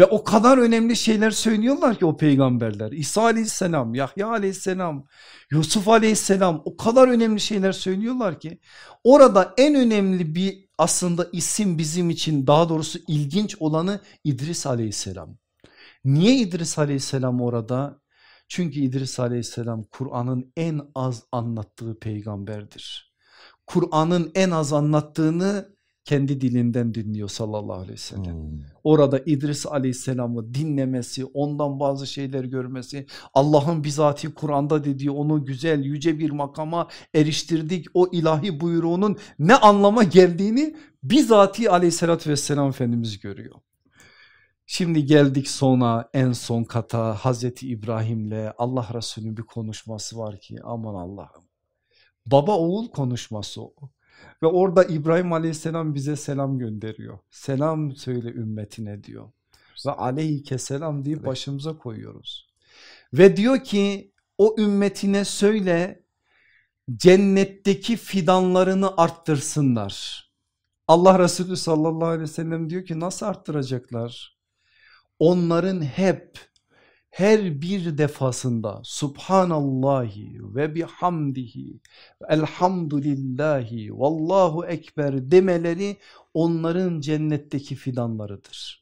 Ve o kadar önemli şeyler söylüyorlar ki o peygamberler. İsa aleyhisselam, Yahya aleyhisselam, Yusuf aleyhisselam o kadar önemli şeyler söylüyorlar ki orada en önemli bir aslında isim bizim için daha doğrusu ilginç olanı İdris aleyhisselam. Niye İdris aleyhisselam orada? Çünkü İdris aleyhisselam Kur'an'ın en az anlattığı peygamberdir. Kur'an'ın en az anlattığını kendi dilinden dinliyor sallallahu aleyhi ve sellem. Hmm. Orada İdris aleyhisselamı dinlemesi, ondan bazı şeyler görmesi, Allah'ın bizatihi Kur'an'da dediği onu güzel yüce bir makama eriştirdik. O ilahi buyruğunun ne anlama geldiğini bizatihi aleyhissalatü vesselam Efendimiz görüyor. Şimdi geldik sona en son kata Hazreti İbrahim'le Allah Resulü'nün bir konuşması var ki aman Allah'ım. Baba oğul konuşması o. Ve orada İbrahim aleyhisselam bize selam gönderiyor. Selam söyle ümmetine diyor. Ve aleyhike selam deyip başımıza koyuyoruz. Ve diyor ki o ümmetine söyle cennetteki fidanlarını arttırsınlar. Allah Resulü sallallahu aleyhi ve sellem diyor ki nasıl arttıracaklar? Onların hep her bir defasında Subhanallahi ve bihamdihi elhamdülillahi vallahu ekber demeleri onların cennetteki fidanlarıdır.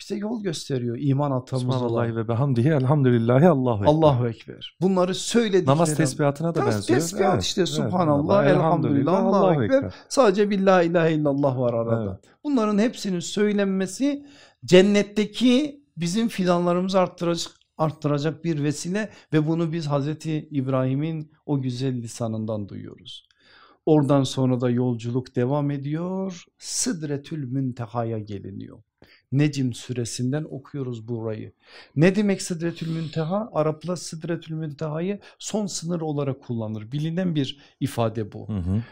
Bize yol gösteriyor iman atamız Subhanallahi ve bihamdihi elhamdülillahi Allahu ekber. Allahu ekber. Bunları söyledikleri. Namaz tesbihatına da benziyor. Tesbihat evet. işte Subhanallah, evet. elhamdülillah, Allahu ekber. ekber. Sadece bir la ilahe illallah var arada. Evet. Bunların hepsinin söylenmesi cennetteki bizim fidanlarımızı arttıracak, arttıracak bir vesile ve bunu biz Hazreti İbrahim'in o güzel lisanından duyuyoruz. Oradan sonra da yolculuk devam ediyor. Sıdretül Münteha'ya geliniyor. Necim suresinden okuyoruz burayı. Ne demek Sıdretül Münteha? Araplar Sıdretül Münteha'yı son sınır olarak kullanır. Bilinen bir ifade bu. Hı hı.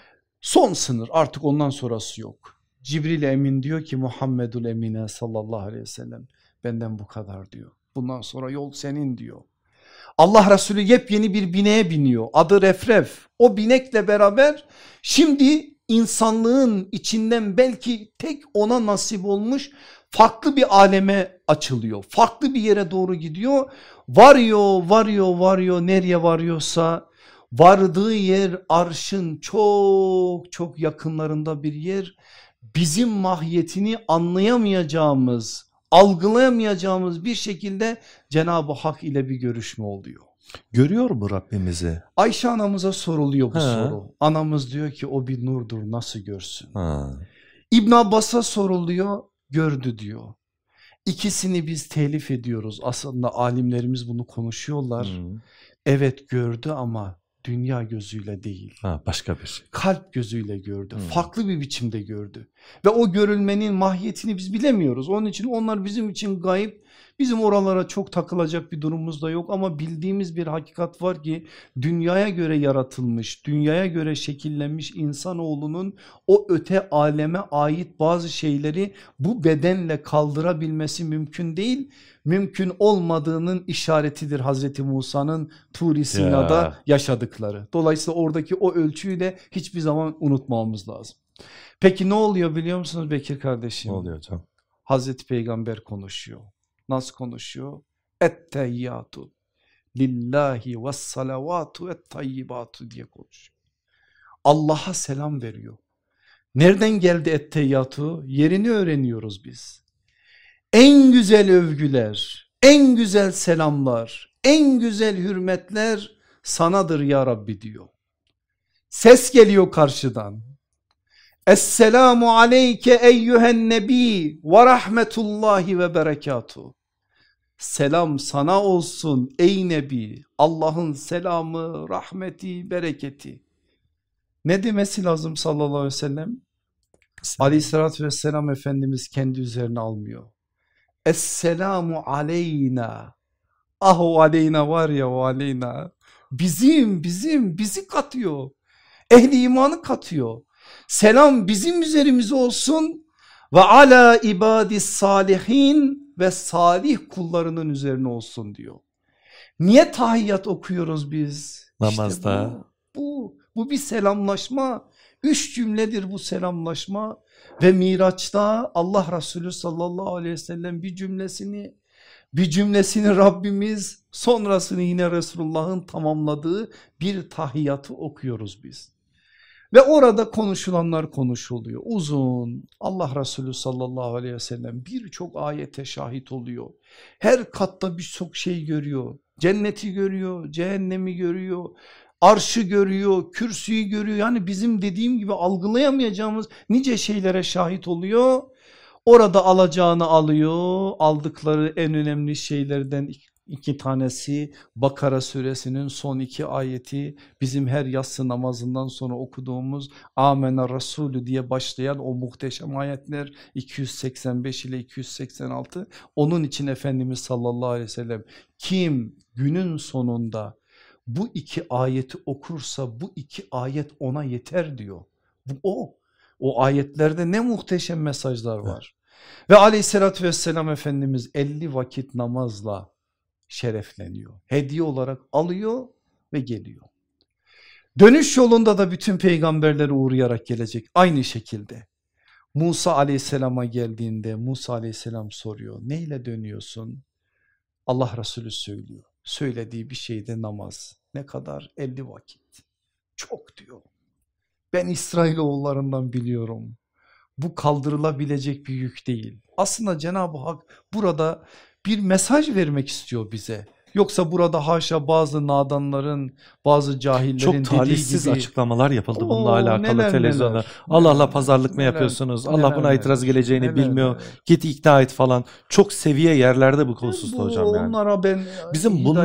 Son sınır artık ondan sonrası yok. Cibril Emin diyor ki Muhammedul Emine sallallahu aleyhi ve sellem benden bu kadar diyor. Bundan sonra yol senin diyor. Allah Resulü yepyeni bir bineğe biniyor. Adı Refref. O binekle beraber şimdi insanlığın içinden belki tek ona nasip olmuş farklı bir aleme açılıyor. Farklı bir yere doğru gidiyor. Varıyor, varıyor, varıyor. Nereye varıyorsa vardığı yer arşın çok çok yakınlarında bir yer. Bizim mahiyetini anlayamayacağımız algılayamayacağımız bir şekilde Cenab-ı Hak ile bir görüşme oluyor. Görüyor mu Rabbimizi? Ayşe anamıza soruluyor bu He. soru. Anamız diyor ki o bir nurdur nasıl görsün? Ha. İbn Abbas'a soruluyor gördü diyor. İkisini biz telif ediyoruz. Aslında alimlerimiz bunu konuşuyorlar. Hmm. Evet gördü ama dünya gözüyle değil. Ha, başka bir şey. Kalp gözüyle gördü. Hmm. Farklı bir biçimde gördü. Ve o görülmenin mahiyetini biz bilemiyoruz. Onun için onlar bizim için gayip Bizim oralara çok takılacak bir durumumuz da yok ama bildiğimiz bir hakikat var ki dünyaya göre yaratılmış, dünyaya göre şekillenmiş insanoğlunun o öte aleme ait bazı şeyleri bu bedenle kaldırabilmesi mümkün değil. Mümkün olmadığının işaretidir Hazreti Musa'nın Turi Sina'da ya. yaşadıkları. Dolayısıyla oradaki o ölçüyü de hiçbir zaman unutmamamız lazım. Peki ne oluyor biliyor musunuz Bekir kardeşim? Ne oluyor hocam? Hazreti Peygamber konuşuyor. Nasıl konuşuyor? Etteyyatu lillahi ve salavatu et tayyibatu diye konuşuyor. Allah'a selam veriyor. Nereden geldi etteyyatu? Yerini öğreniyoruz biz. En güzel övgüler, en güzel selamlar, en güzel hürmetler sanadır ya Rabbi diyor. Ses geliyor karşıdan. Esselamu aleyke eyyühen nebi ve rahmetullahi ve berekatuhu. Selam sana olsun ey nebi Allah'ın selamı rahmeti bereketi. Ne demesi lazım sallallahu aleyhi ve sellem? Aleyhissalatü vesselam Efendimiz kendi üzerine almıyor. Esselamu aleyna. Ah o aleyna var ya o aleyna. Bizim bizim bizi katıyor. Ehli imanı katıyor. Selam bizim üzerimize olsun ve ala ibadis salihin ve salih kullarının üzerine olsun diyor. Niye tahiyyat okuyoruz biz? Namazda. İşte bu, bu, bu bir selamlaşma. Üç cümledir bu selamlaşma ve Miraç'ta Allah Resulü sallallahu aleyhi ve sellem bir cümlesini bir cümlesini Rabbimiz sonrasını yine Resulullah'ın tamamladığı bir tahiyyatı okuyoruz biz. Ve orada konuşulanlar konuşuluyor. Uzun Allah Resulü sallallahu aleyhi ve sellem birçok ayete şahit oluyor. Her katta birçok şey görüyor. Cenneti görüyor, cehennemi görüyor, arşı görüyor, kürsüyü görüyor. Yani bizim dediğim gibi algılayamayacağımız nice şeylere şahit oluyor. Orada alacağını alıyor. Aldıkları en önemli şeylerden iki tanesi Bakara suresinin son iki ayeti bizim her yatsı namazından sonra okuduğumuz Amener Resulü diye başlayan o muhteşem ayetler 285 ile 286 onun için Efendimiz sallallahu aleyhi ve sellem kim günün sonunda bu iki ayeti okursa bu iki ayet ona yeter diyor. Bu o. O ayetlerde ne muhteşem mesajlar var. Evet. Ve aleyhissalatü vesselam Efendimiz 50 vakit namazla şerefleniyor. Hediye olarak alıyor ve geliyor. Dönüş yolunda da bütün peygamberlere uğrayarak gelecek aynı şekilde. Musa aleyhisselama geldiğinde Musa aleyhisselam soruyor neyle dönüyorsun? Allah Resulü söylüyor. Söylediği bir şeyde namaz. Ne kadar? 50 vakit. Çok diyor. Ben İsrailoğullarından biliyorum. Bu kaldırılabilecek bir yük değil. Aslında Cenab-ı Hak burada bir mesaj vermek istiyor bize. Yoksa burada haşa bazı nadanların, bazı cahillerin Çok talihsiz gibi, açıklamalar yapıldı Oo, bununla alakalı neler, televizyonda. Neler, Allah pazarlık mı neler, yapıyorsunuz? Neler, Allah buna itiraz geleceğini neler, bilmiyor. Neler. Git ikna et falan. Çok seviye yerlerde bu hususta hocam yani. Onlara ben bizim bunu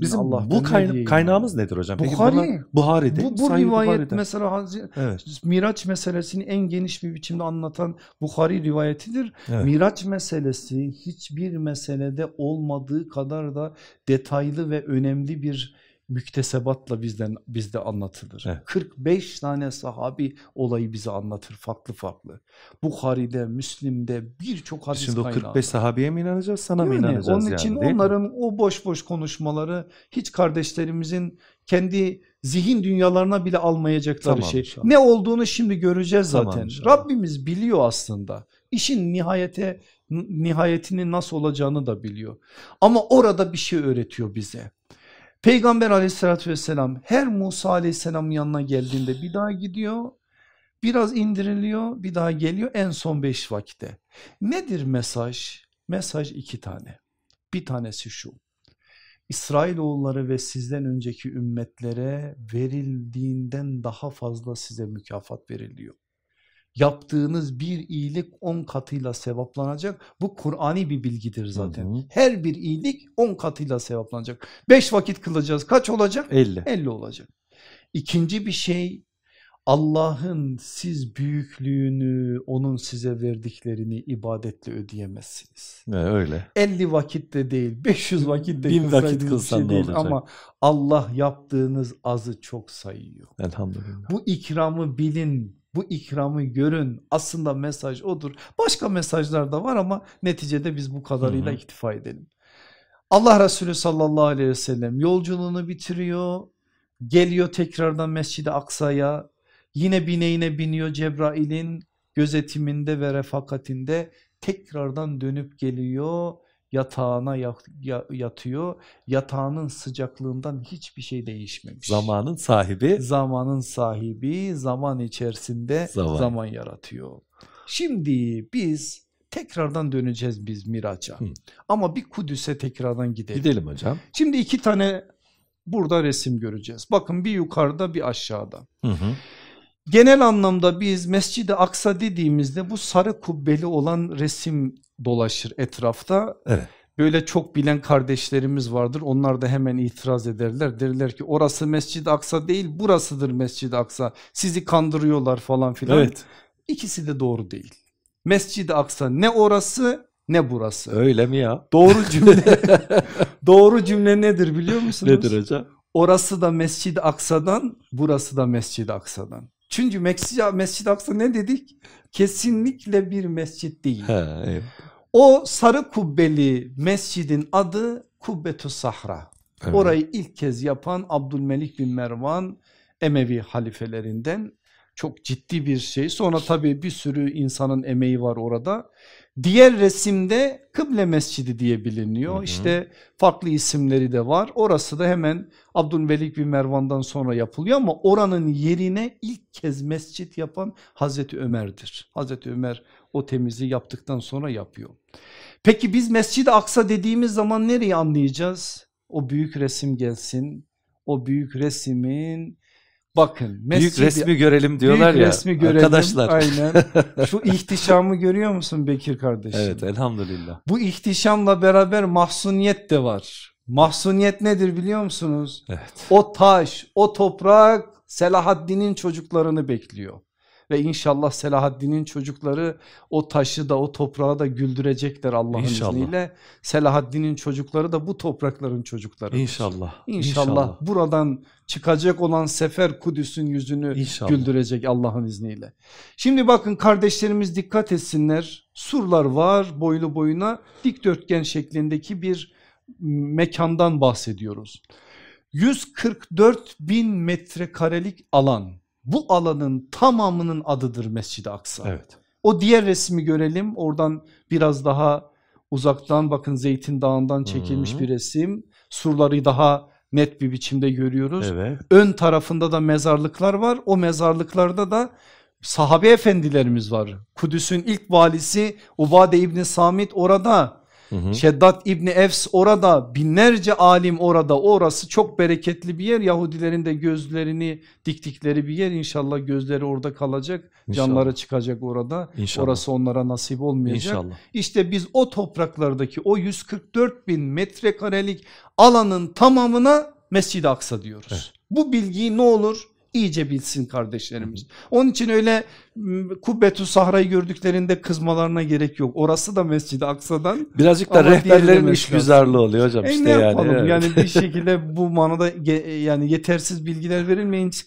bizim Allah bu kayna kaynağımız nedir hocam? Peki Buhari. Buhari'de. Bu, bu rivayet Buhari'de. mesela evet. Miraç meselesini en geniş bir biçimde anlatan Buhari rivayetidir. Evet. Miraç meselesi hiçbir meselede olmadığı kadar da detaylı ve önemli bir müktesebatla bizden bizde anlatılır. Evet. 45 tane sahabi olayı bize anlatır farklı farklı. Bukhari'de, Müslim'de birçok hadis Şimdi o 45 sahabiye mi inanacağız sana yani, mı inanacağız Onun için yani, onların mi? o boş boş konuşmaları hiç kardeşlerimizin kendi zihin dünyalarına bile almayacakları tamam, şey. Inşallah. Ne olduğunu şimdi göreceğiz zaten. Tamam, Rabbimiz biliyor aslında. İşin nihayete nihayetinin nasıl olacağını da biliyor. Ama orada bir şey öğretiyor bize. Peygamber aleyhissalatü vesselam her Musa aleyhisselam yanına geldiğinde bir daha gidiyor. Biraz indiriliyor bir daha geliyor en son beş vakitte. Nedir mesaj? Mesaj iki tane. Bir tanesi şu. İsrailoğulları ve sizden önceki ümmetlere verildiğinden daha fazla size mükafat veriliyor yaptığınız bir iyilik on katıyla sevaplanacak. Bu Kur'ani bir bilgidir zaten. Hı hı. Her bir iyilik on katıyla sevaplanacak. Beş vakit kılacağız kaç olacak? Elli. Elli olacak. İkinci bir şey Allah'ın siz büyüklüğünü onun size verdiklerini ibadetle ödeyemezsiniz. Ne öyle. 50 vakitte değil 500 vakitte Bin vakit kılsan şey değil ama Allah yaptığınız azı çok sayıyor. Elhamdülillah. Bu ikramı bilin bu ikramı görün aslında mesaj odur. Başka mesajlar da var ama neticede biz bu kadarıyla hı hı. iktifa edelim. Allah Resulü sallallahu aleyhi ve sellem yolculuğunu bitiriyor. Geliyor tekrardan Mescid-i Aksa'ya yine bineğine biniyor Cebrail'in gözetiminde ve refakatinde tekrardan dönüp geliyor yatağına yatıyor. Yatağının sıcaklığından hiçbir şey değişmemiş. Zamanın sahibi. Zamanın sahibi zaman içerisinde zaman, zaman yaratıyor. Şimdi biz tekrardan döneceğiz biz Miraç'a. Ama bir Kudüs'e tekrardan gidelim. Gidelim hocam. Şimdi iki tane burada resim göreceğiz. Bakın bir yukarıda bir aşağıda. Hı hı. Genel anlamda biz Mescid-i Aksa dediğimizde bu sarı kubbeli olan resim dolaşır etrafta. Evet. Böyle çok bilen kardeşlerimiz vardır. Onlar da hemen itiraz ederler. Derler ki orası Mescid-i Aksa değil burasıdır Mescid-i Aksa. Sizi kandırıyorlar falan filan. Evet. İkisi de doğru değil. Mescid-i Aksa ne orası ne burası. Öyle mi ya? Doğru cümle. doğru cümle nedir biliyor musunuz? Nedir hocam? Orası da Mescid-i Aksa'dan, burası da Mescid-i Aksa'dan. Çünkü Mescid-i Mescid Aksa ne dedik? Kesinlikle bir mescit değil. He, evet. O sarı kubbeli mescidin adı Kubbetü Sahra. Evet. Orayı ilk kez yapan Abdülmelik bin Mervan Emevi halifelerinden Çok ciddi bir şey. Sonra tabii bir sürü insanın emeği var orada. Diğer resimde Kıble Mescidi diye biliniyor. Hı hı. İşte farklı isimleri de var. Orası da hemen Abdülmelik bin Mervan'dan sonra yapılıyor ama oranın yerine ilk kez mescit yapan Hazreti Ömer'dir. Hazreti Ömer o temizliği yaptıktan sonra yapıyor. Peki biz Mescid-i Aksa dediğimiz zaman nereyi anlayacağız? O büyük resim gelsin. O büyük resimin Bakın büyük resmi görelim diyorlar büyük ya resmi görelim, arkadaşlar. Aynen. Şu ihtişamı görüyor musun Bekir kardeşim? Evet elhamdülillah. Bu ihtişamla beraber mahsuniyet de var. Mahsuniyet nedir biliyor musunuz? Evet. O taş, o toprak Selahaddin'in çocuklarını bekliyor. Ve inşallah Selahaddin'in çocukları o taşı da o toprağı da güldürecekler Allah'ın izniyle. Selahaddin'in çocukları da bu toprakların çocukları. İnşallah. İnşallah. İnşallah buradan çıkacak olan sefer Kudüs'ün yüzünü İnşallah. güldürecek Allah'ın izniyle. Şimdi bakın kardeşlerimiz dikkat etsinler. Surlar var boylu boyuna dikdörtgen şeklindeki bir mekandan bahsediyoruz. 144 bin metrekarelik alan bu alanın tamamının adıdır Mescid-i Aksa. Evet. O diğer resmi görelim oradan biraz daha uzaktan bakın Zeytin Dağı'ndan çekilmiş Hı -hı. bir resim. Surları daha net bir biçimde görüyoruz. Evet. Ön tarafında da mezarlıklar var. O mezarlıklarda da sahabe efendilerimiz var. Kudüs'ün ilk valisi Ubade İbni Samit orada. Hı hı. Şeddat İbni Efs orada binlerce alim orada orası çok bereketli bir yer Yahudilerin de gözlerini diktikleri bir yer inşallah gözleri orada kalacak inşallah. canları çıkacak orada inşallah. orası onlara nasip olmayacak. İnşallah. İşte biz o topraklardaki o 144 bin metrekarelik alanın tamamına Mescid-i Aksa diyoruz. Evet. Bu bilgiyi ne olur iyice bilsin kardeşlerimiz. Onun için öyle Kubbetu Sahra'yı gördüklerinde kızmalarına gerek yok. Orası da Mescid-i Aksa'dan. Birazcık da rehberlerin iş güzarlığı oluyor hocam e işte ne yani. Yapalım? Evet. Yani bir şekilde bu manada yani yetersiz bilgiler verilmeyince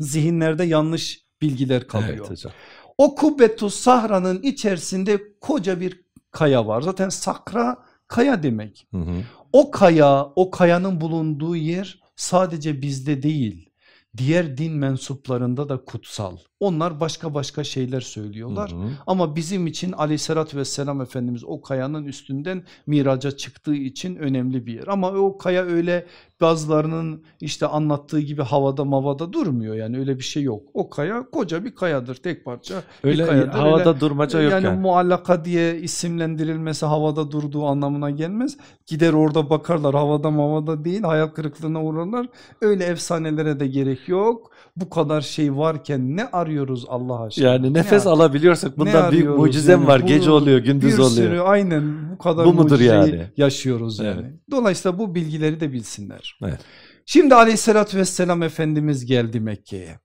zihinlerde yanlış bilgiler kalıyor. Evet hocam. O Kubbetu Sahra'nın içerisinde koca bir kaya var. Zaten sakra kaya demek. Hı hı. O kaya, o kayanın bulunduğu yer sadece bizde değil diğer din mensuplarında da kutsal. Onlar başka başka şeyler söylüyorlar hı hı. ama bizim için aleyhissalatü vesselam Efendimiz o kayanın üstünden miraca çıktığı için önemli bir yer. Ama o kaya öyle bazılarının işte anlattığı gibi havada mavada durmuyor yani öyle bir şey yok. O kaya koca bir kayadır tek parça öyle bir kayadır. havada öyle, durmaca yok yani. Yani muallaka diye isimlendirilmesi havada durduğu anlamına gelmez. Gider orada bakarlar havada mavada değil hayal kırıklığına uğrarlar. Öyle efsanelere de gerek yok. Bu kadar şey varken ne arıyoruz Allah aşkına? Yani nefes ne alabiliyorsak bundan büyük mucizem yani? var. Bu, Gece oluyor, gündüz bir oluyor. Sürü, aynen bu kadar bu mudur yani? yaşıyoruz yani. Evet. Dolayısıyla bu bilgileri de bilsinler. Evet. Şimdi aleyhissalatü vesselam Efendimiz geldi Mekke'ye.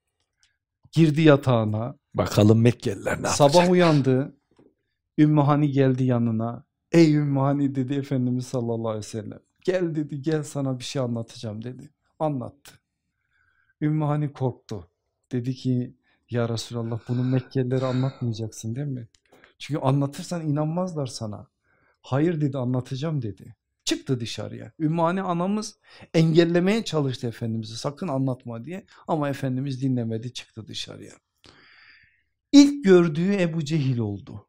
Girdi yatağına. Bakalım Mekkeliler ne yapacak? Sabah uyandı. Ümmü Hani geldi yanına. Ey Ümmü Hani dedi Efendimiz sallallahu aleyhi ve sellem. Gel dedi gel sana bir şey anlatacağım dedi. Anlattı. Ümmü Hani korktu. Dedi ki ya Resulallah bunu Mekkelilere anlatmayacaksın değil mi? Çünkü anlatırsan inanmazlar sana. Hayır dedi anlatacağım dedi. Çıktı dışarıya. Ümmühane anamız engellemeye çalıştı Efendimiz'i sakın anlatma diye. Ama Efendimiz dinlemedi çıktı dışarıya. İlk gördüğü Ebu Cehil oldu.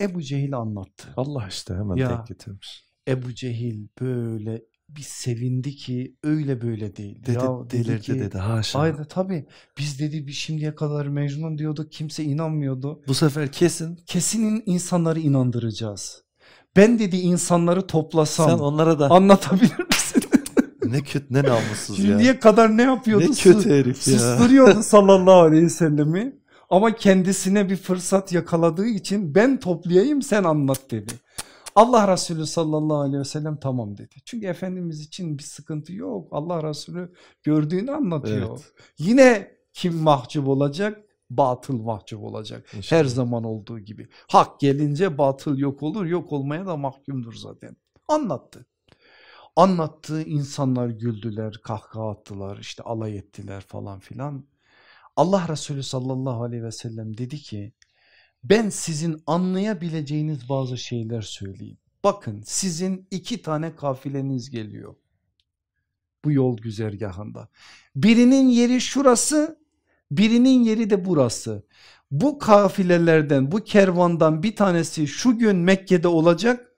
Ebu Cehil anlattı. Allah işte hemen ya, tek getirmiş. Ebu Cehil böyle bir sevindi ki öyle böyle değil. Dedi, ya delirdi dedi, ki, dedi haşa. Aynen tabii biz dedi bir şimdiye kadar Mecnun diyorduk kimse inanmıyordu. Bu sefer kesin. Kesinin insanları inandıracağız. Ben dedi insanları toplasam. Sen onlara da. Anlatabilir misin? ne kötü ne namussuz Şimdiye ya. Şimdiye kadar ne yapıyordu? Ne kötü herif ya. Susturuyordu sallallahu aleyhi ve sellemi. Ama kendisine bir fırsat yakaladığı için ben toplayayım sen anlat dedi. Allah Resulü sallallahu aleyhi ve sellem tamam dedi. Çünkü Efendimiz için bir sıkıntı yok. Allah Resulü gördüğünü anlatıyor. Evet. Yine kim mahcup olacak? Batıl mahcup olacak. İnşallah. Her zaman olduğu gibi. Hak gelince batıl yok olur. Yok olmaya da mahkumdur zaten. Anlattı. Anlattığı insanlar güldüler, kahkaha attılar, işte alay ettiler falan filan. Allah Resulü sallallahu aleyhi ve sellem dedi ki ben sizin anlayabileceğiniz bazı şeyler söyleyeyim. Bakın sizin iki tane kafileniz geliyor bu yol güzergahında. Birinin yeri şurası Birinin yeri de burası. Bu kafilelerden bu kervandan bir tanesi şu gün Mekke'de olacak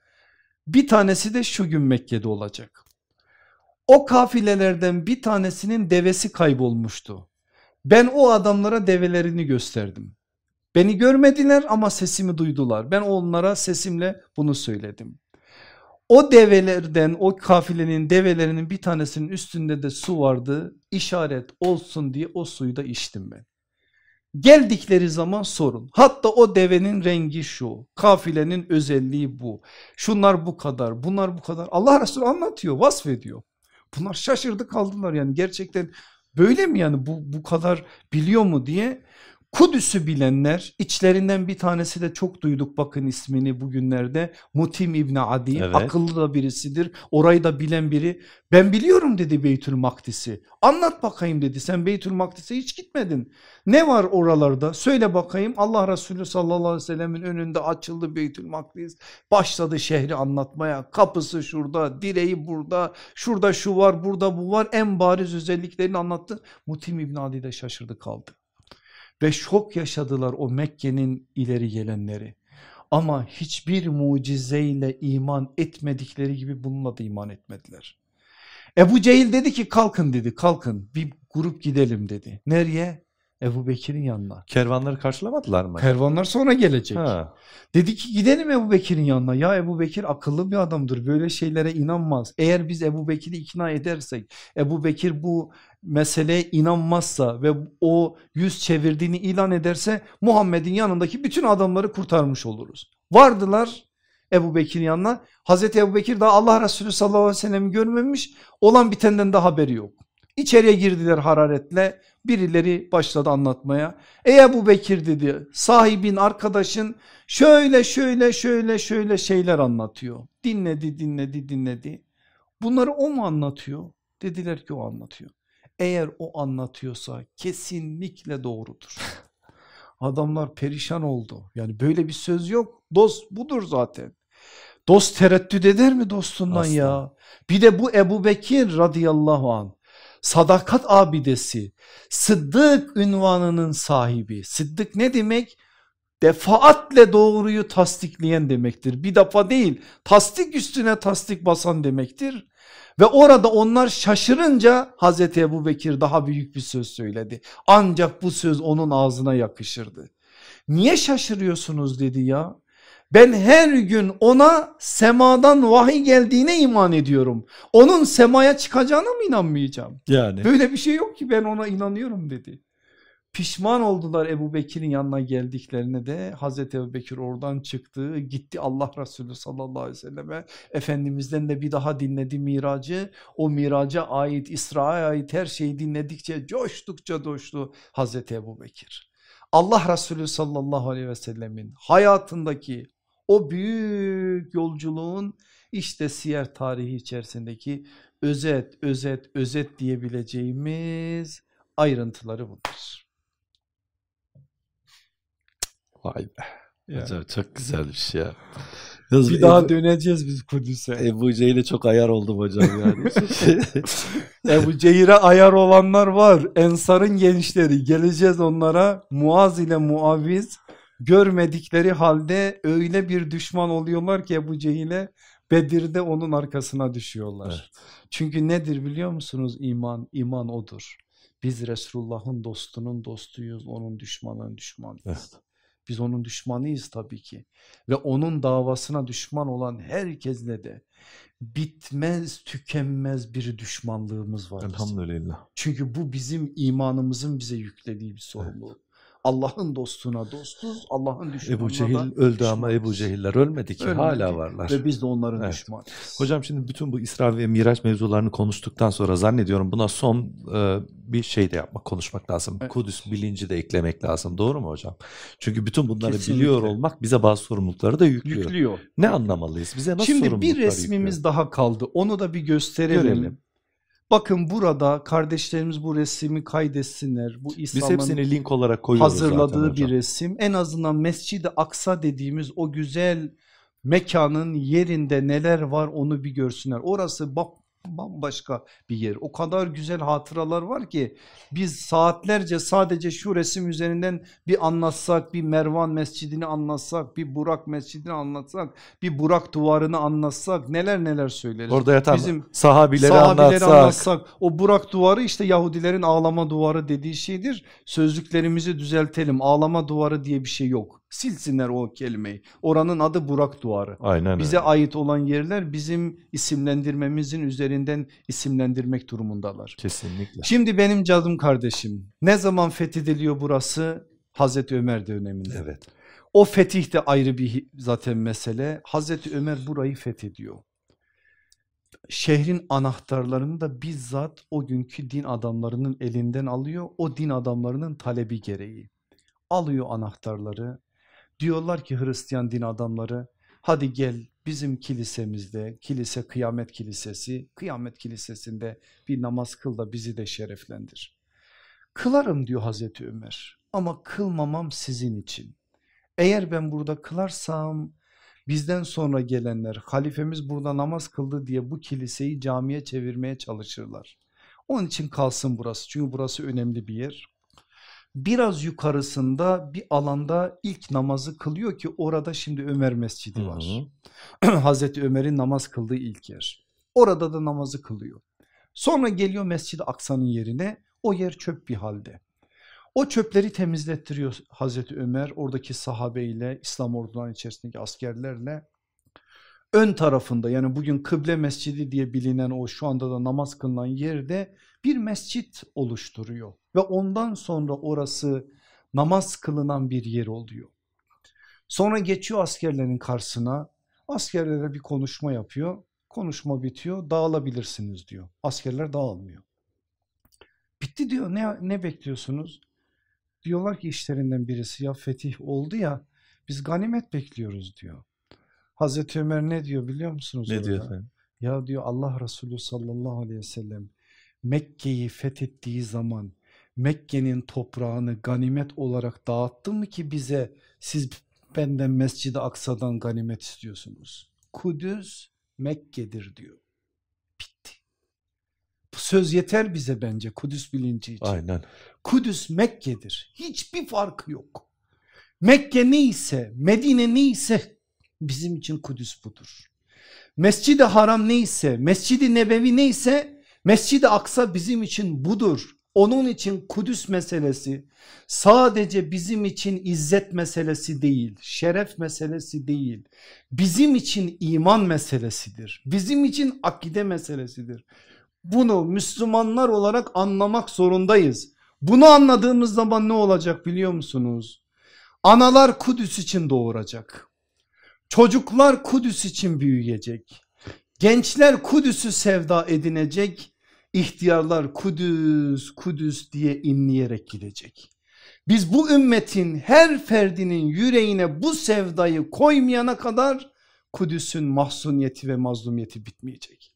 bir tanesi de şu gün Mekke'de olacak. O kafilelerden bir tanesinin devesi kaybolmuştu. Ben o adamlara develerini gösterdim. Beni görmediler ama sesimi duydular. Ben onlara sesimle bunu söyledim. O develerden o kafilenin develerinin bir tanesinin üstünde de su vardı. İşaret olsun diye o suyu da içtim ben. Geldikleri zaman sorun. Hatta o devenin rengi şu. Kafilenin özelliği bu. Şunlar bu kadar bunlar bu kadar. Allah Resulü anlatıyor vasfediyor. Bunlar şaşırdı kaldılar yani gerçekten böyle mi yani bu, bu kadar biliyor mu diye. Kudüs'ü bilenler içlerinden bir tanesi de çok duyduk bakın ismini bugünlerde. Mutim İbni Adi evet. akıllı da birisidir orayı da bilen biri. Ben biliyorum dedi Beytül Makdis'i. Anlat bakayım dedi sen Beytül Makdis'e hiç gitmedin. Ne var oralarda? Söyle bakayım. Allah Resulü sallallahu aleyhi ve sellemin önünde açıldı Beytül Makdis. Başladı şehri anlatmaya. Kapısı şurada direği burada. Şurada şu var burada bu var. En bariz özelliklerini anlattı. Mutim İbni Adi de şaşırdı kaldı ve şok yaşadılar o Mekke'nin ileri gelenleri. Ama hiçbir mucizeyle iman etmedikleri gibi bununla da iman etmediler. Ebu Cehil dedi ki kalkın dedi kalkın bir grup gidelim dedi. Nereye? Ebu Bekir'in yanına. Kervanları karşılamadılar mı? Kervanlar sonra gelecek. Ha. Dedi ki gidelim Ebu Bekir'in yanına. Ya Ebu Bekir akıllı bir adamdır böyle şeylere inanmaz. Eğer biz Ebu Bekir'i ikna edersek Ebu Bekir bu meseleye inanmazsa ve o yüz çevirdiğini ilan ederse Muhammed'in yanındaki bütün adamları kurtarmış oluruz. Vardılar Ebu Bekir'in yanına. Hazreti Ebu Bekir daha Allah Resulü sallallahu aleyhi ve sellem görmemiş olan bitenden de haberi yok. İçeriye girdiler hararetle birileri başladı anlatmaya. Ey Ebu Bekir dedi sahibin arkadaşın şöyle şöyle şöyle şöyle şeyler anlatıyor. Dinledi dinledi dinledi. Bunları o mu anlatıyor? Dediler ki o anlatıyor. Eğer o anlatıyorsa kesinlikle doğrudur. Adamlar perişan oldu. Yani böyle bir söz yok. Dost budur zaten. Dost tereddüt eder mi dostundan Asla. ya? Bir de bu Ebu Bekir radıyallahu an sadakat abidesi, sıddık ünvanının sahibi. Sıddık ne demek? Defaatle doğruyu tasdikleyen demektir. Bir defa değil tasdik üstüne tasdik basan demektir. Ve orada onlar şaşırınca Hazreti Ebu Bekir daha büyük bir söz söyledi. Ancak bu söz onun ağzına yakışırdı. Niye şaşırıyorsunuz dedi ya. Ben her gün ona semadan vahiy geldiğine iman ediyorum. Onun semaya çıkacağına mı inanmayacağım? Yani. Böyle bir şey yok ki ben ona inanıyorum dedi. Pişman oldular Ebu Bekir'in yanına geldiklerine de Hazreti Ebu Bekir oradan çıktı gitti Allah Resulü sallallahu aleyhi ve selleme Efendimizden de bir daha dinledi miracı o miraca ait İsra'ya ait her şeyi dinledikçe coştukça coştu Hazreti Ebu Bekir. Allah Resulü sallallahu aleyhi ve sellemin hayatındaki o büyük yolculuğun işte siyer tarihi içerisindeki özet özet özet diyebileceğimiz ayrıntıları bunlar. Vay be. Yani. Hocam çok güzelmiş ya. Yalnız bir daha döneceğiz biz Kudüs'e. Ebu Cehil'e çok ayar oldum hocam yani. Ebu Cehil'e ayar olanlar var. Ensar'ın gençleri geleceğiz onlara. Muaz ile Muaviz görmedikleri halde öyle bir düşman oluyorlar ki Ebu Cehil'e Bedir'de onun arkasına düşüyorlar. Evet. Çünkü nedir biliyor musunuz iman? İman odur. Biz Resulullah'ın dostunun dostuyuz, onun düşmanının düşmanıyız. Evet. Biz onun düşmanıyız tabii ki ve onun davasına düşman olan herkesle de bitmez tükenmez bir düşmanlığımız var. Elhamdülillah. Çünkü bu bizim imanımızın bize yüklediği bir sorumluluk. Evet. Allah'ın dostuna dostuz, Allah'ın düşmanına Ebu Cehil da öldü ama Ebu Cehiller ölmedi ki ölmedi hala varlar. Ve biz de onların evet. düşmanıyız. Hocam şimdi bütün bu İsra ve Miraç mevzularını konuştuktan sonra zannediyorum buna son e, bir şey de yapmak, konuşmak lazım. Evet. Kudüs bilinci de eklemek lazım. Doğru mu hocam? Çünkü bütün bunları Kesinlikle. biliyor olmak bize bazı sorumlulukları da yüklüyor. Yüklüyor. Ne anlamalıyız? Bize nasıl Şimdi sorumluluklar bir resmimiz yüklüyor? daha kaldı. Onu da bir gösterelim. Görelim. Bakın burada kardeşlerimiz bu resmi kaydetsinler. Bu İslam'ın link olarak koyuyoruz hazırladığı bir resim. En azından Mescid-i Aksa dediğimiz o güzel mekanın yerinde neler var onu bir görsünler. Orası bak bambaşka bir yer. O kadar güzel hatıralar var ki biz saatlerce sadece şu resim üzerinden bir anlatsak, bir Mervan Mescidini anlatsak, bir Burak Mescidini anlatsak, bir Burak duvarını anlatsak neler neler söyleriz. Orada yatan Bizim sahabileri, sahabileri anlatsak. anlatsak. O Burak duvarı işte Yahudilerin ağlama duvarı dediği şeydir. Sözlüklerimizi düzeltelim. Ağlama duvarı diye bir şey yok silsinler o kelimeyi. Oranın adı Burak Duvarı. Aynen Bize öyle. ait olan yerler bizim isimlendirmemizin üzerinden isimlendirmek durumundalar. Kesinlikle. Şimdi benim canım kardeşim ne zaman fethediliyor burası? Hazreti Ömer döneminde. Evet. O fetih de ayrı bir zaten mesele. Hazreti Ömer burayı fethediyor. Şehrin anahtarlarını da bizzat o günkü din adamlarının elinden alıyor. O din adamlarının talebi gereği. Alıyor anahtarları Diyorlar ki Hristiyan din adamları hadi gel bizim kilisemizde kilise kıyamet kilisesi kıyamet kilisesinde bir namaz kıl da bizi de şereflendir. Kılarım diyor Hazreti Ömer ama kılmamam sizin için. Eğer ben burada kılarsam bizden sonra gelenler halifemiz burada namaz kıldı diye bu kiliseyi camiye çevirmeye çalışırlar. Onun için kalsın burası çünkü burası önemli bir yer biraz yukarısında bir alanda ilk namazı kılıyor ki orada şimdi Ömer Mescidi var. Hazreti Ömer'in namaz kıldığı ilk yer. Orada da namazı kılıyor. Sonra geliyor Mescid-i Aksa'nın yerine o yer çöp bir halde. O çöpleri temizlettiriyor Hazreti Ömer oradaki sahabeyle İslam ordularının içerisindeki askerlerle ön tarafında yani bugün kıble mescidi diye bilinen o şu anda da namaz kılınan yerde bir mescit oluşturuyor ve ondan sonra orası namaz kılınan bir yer oluyor. Sonra geçiyor askerlerin karşısına askerlere bir konuşma yapıyor konuşma bitiyor dağılabilirsiniz diyor askerler dağılmıyor. Bitti diyor ne, ne bekliyorsunuz? Diyorlar ki işlerinden birisi ya fetih oldu ya biz ganimet bekliyoruz diyor. Hazreti Ömer ne diyor biliyor musunuz? Ne orada? diyor efendim? Ya diyor Allah Resulü sallallahu aleyhi ve sellem Mekke'yi fethettiği zaman Mekke'nin toprağını ganimet olarak dağıttı mı ki bize siz benden Mescid-i Aksa'dan ganimet istiyorsunuz? Kudüs Mekke'dir diyor. Bitti. Bu söz yeter bize bence Kudüs bilinci için. Aynen. Kudüs Mekke'dir. Hiçbir farkı yok. Mekke neyse, Medine neyse bizim için Kudüs budur. Mescid-i Haram neyse, Mescid-i Nebevi neyse, Mescid-i Aksa bizim için budur. Onun için Kudüs meselesi sadece bizim için izzet meselesi değil, şeref meselesi değil. Bizim için iman meselesidir. Bizim için akide meselesidir. Bunu Müslümanlar olarak anlamak zorundayız. Bunu anladığımız zaman ne olacak biliyor musunuz? Analar Kudüs için doğuracak. Çocuklar Kudüs için büyüyecek. Gençler Kudüs'ü sevda edinecek. İhtiyarlar Kudüs, Kudüs diye inleyerek gidecek. Biz bu ümmetin her ferdinin yüreğine bu sevdayı koymayana kadar Kudüs'ün mahzuniyeti ve mazlumiyeti bitmeyecek.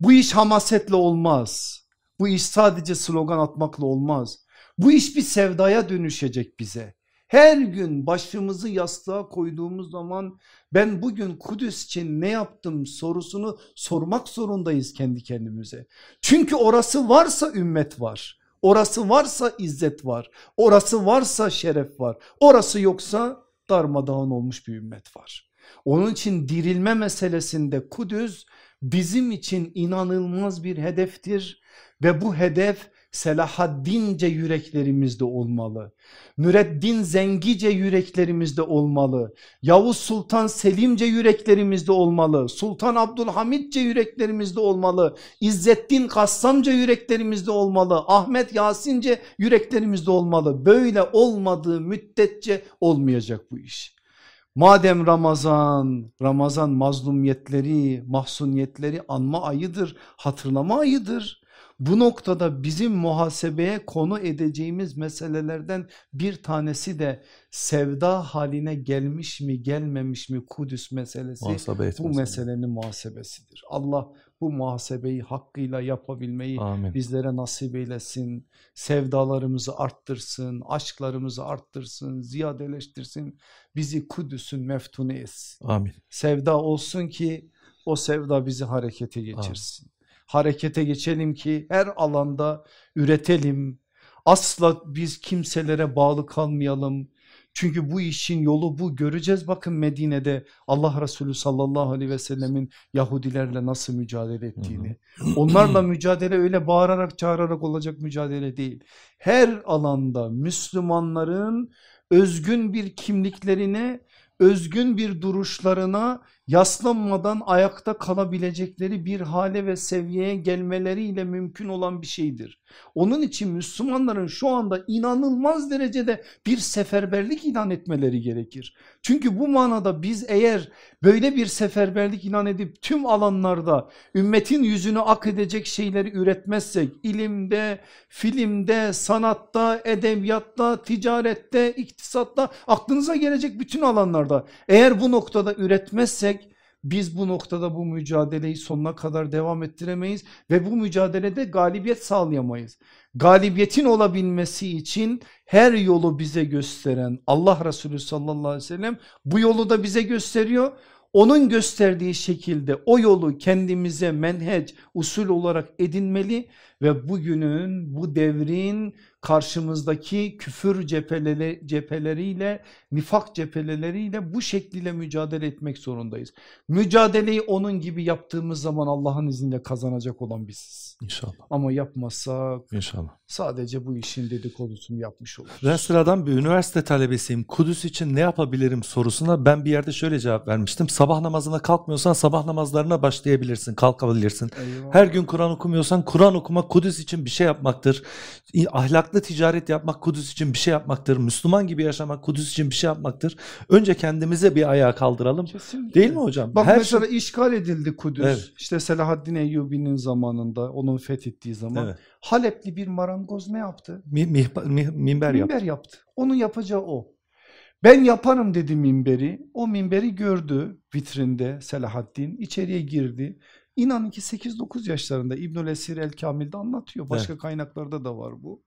Bu iş hamasetle olmaz. Bu iş sadece slogan atmakla olmaz. Bu iş bir sevdaya dönüşecek bize. Her gün başımızı yastığa koyduğumuz zaman ben bugün Kudüs için ne yaptım sorusunu sormak zorundayız kendi kendimize. Çünkü orası varsa ümmet var. Orası varsa izzet var. Orası varsa şeref var. Orası yoksa darmadağın olmuş bir ümmet var. Onun için dirilme meselesinde Kudüs bizim için inanılmaz bir hedeftir ve bu hedef Selahaddince yüreklerimizde olmalı. Müreddin Zengice yüreklerimizde olmalı. Yavuz Sultan Selimce yüreklerimizde olmalı. Sultan Abdülhamidce yüreklerimizde olmalı. İzzettin Kassamca yüreklerimizde olmalı. Ahmet Yasince yüreklerimizde olmalı. Böyle olmadığı müddetçe olmayacak bu iş. Madem Ramazan, Ramazan mazlumiyetleri, mahsuniyetleri anma ayıdır, hatırlama ayıdır. Bu noktada bizim muhasebeye konu edeceğimiz meselelerden bir tanesi de sevda haline gelmiş mi gelmemiş mi Kudüs meselesi bu meselenin muhasebesidir. Allah bu muhasebeyi hakkıyla yapabilmeyi Amin. bizlere nasip eylesin. Sevdalarımızı arttırsın, aşklarımızı arttırsın, ziyadeleştirsin. Bizi Kudüs'ün meftunu etsin. Amin. Sevda olsun ki o sevda bizi harekete geçirsin. Amin. Harekete geçelim ki her alanda üretelim. Asla biz kimselere bağlı kalmayalım. Çünkü bu işin yolu bu göreceğiz bakın Medine'de Allah Resulü sallallahu aleyhi ve sellemin Yahudilerle nasıl mücadele ettiğini. Onlarla mücadele öyle bağırarak çağırarak olacak mücadele değil. Her alanda Müslümanların özgün bir kimliklerine özgün bir duruşlarına yaslanmadan ayakta kalabilecekleri bir hale ve seviyeye gelmeleriyle mümkün olan bir şeydir. Onun için Müslümanların şu anda inanılmaz derecede bir seferberlik ilan etmeleri gerekir. Çünkü bu manada biz eğer böyle bir seferberlik ilan edip tüm alanlarda ümmetin yüzünü ak edecek şeyleri üretmezsek ilimde, filmde, sanatta, edebiyatta, ticarette, iktisatta aklınıza gelecek bütün alanlarda eğer bu noktada üretmezsek biz bu noktada bu mücadeleyi sonuna kadar devam ettiremeyiz ve bu mücadelede galibiyet sağlayamayız. Galibiyetin olabilmesi için her yolu bize gösteren Allah Resulü sallallahu aleyhi ve sellem bu yolu da bize gösteriyor. Onun gösterdiği şekilde o yolu kendimize menheç usul olarak edinmeli ve bugünün bu devrin karşımızdaki küfür cepheleri, cepheleriyle nifak cepheleriyle bu şekliyle mücadele etmek zorundayız. Mücadeleyi onun gibi yaptığımız zaman Allah'ın izniyle kazanacak olan biziz. İnşallah. Ama yapmazsak İnşallah. sadece bu işin dedikodusunu yapmış oluruz. Ben sıradan bir üniversite talebesiyim. Kudüs için ne yapabilirim sorusuna ben bir yerde şöyle cevap vermiştim. Sabah namazına kalkmıyorsan sabah namazlarına başlayabilirsin, kalkabilirsin. Eyvallah. Her gün Kur'an okumuyorsan Kur'an okumak Kudüs için bir şey yapmaktır. Ahlaklı ticaret yapmak Kudüs için bir şey yapmaktır. Müslüman gibi yaşamak Kudüs için bir şey yapmaktır. Önce kendimize bir ayağa kaldıralım. Kesinlikle. Değil mi hocam? Bak Her mesela şey- işgal edildi Kudüs. Evet. İşte Selahaddin Eyyubi'nin zamanında onun fethettiği zaman Evet. Halepli bir marangoz ne yaptı? Mi- mihba- mi- minber minber yaptı. Onun yapacağı o. Ben yaparım dedi minberi. O minberi gördü vitrinde Selahaddin. içeriye girdi. İnanın ki 8-9 yaşlarında İbnül Esir El Kamil'de anlatıyor. Başka kaynaklarda da var bu.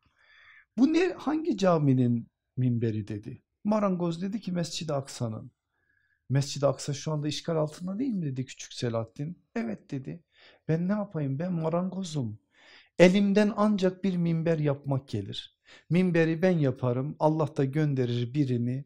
Bu ne hangi caminin minberi dedi. Marangoz dedi ki Mescid-i Aksa'nın. Mescid-i Aksa şu anda işgal altında değil mi dedi küçük Selahaddin. Evet dedi. Ben ne yapayım ben marangozum. Elimden ancak bir minber yapmak gelir. Minberi ben yaparım. Allah da gönderir birini.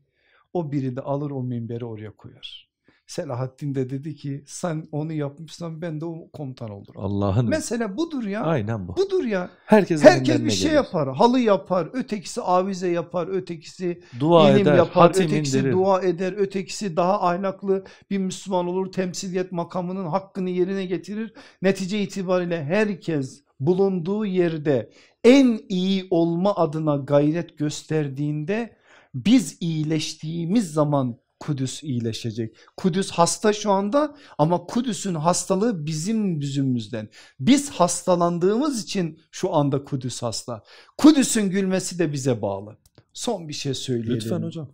O biri de alır o minberi oraya koyar. Selahaddin de dedi ki sen onu yapmışsan ben de o komutan olurum. Allah'ın Mesele budur ya. Aynen bu. Budur ya. Herkes Herkes bir şey gelir? yapar. Halı yapar, ötekisi avize yapar, ötekisi Dua ilim eder, yapar, ötekisi indirir. dua eder, ötekisi daha ahlaklı bir Müslüman olur, temsiliyet makamının hakkını yerine getirir. Netice itibariyle herkes bulunduğu yerde en iyi olma adına gayret gösterdiğinde biz iyileştiğimiz zaman Kudüs iyileşecek. Kudüs hasta şu anda ama Kudüs'ün hastalığı bizim yüzümüzden. Biz hastalandığımız için şu anda Kudüs hasta. Kudüs'ün gülmesi de bize bağlı. Son bir şey söyleyelim. Lütfen hocam.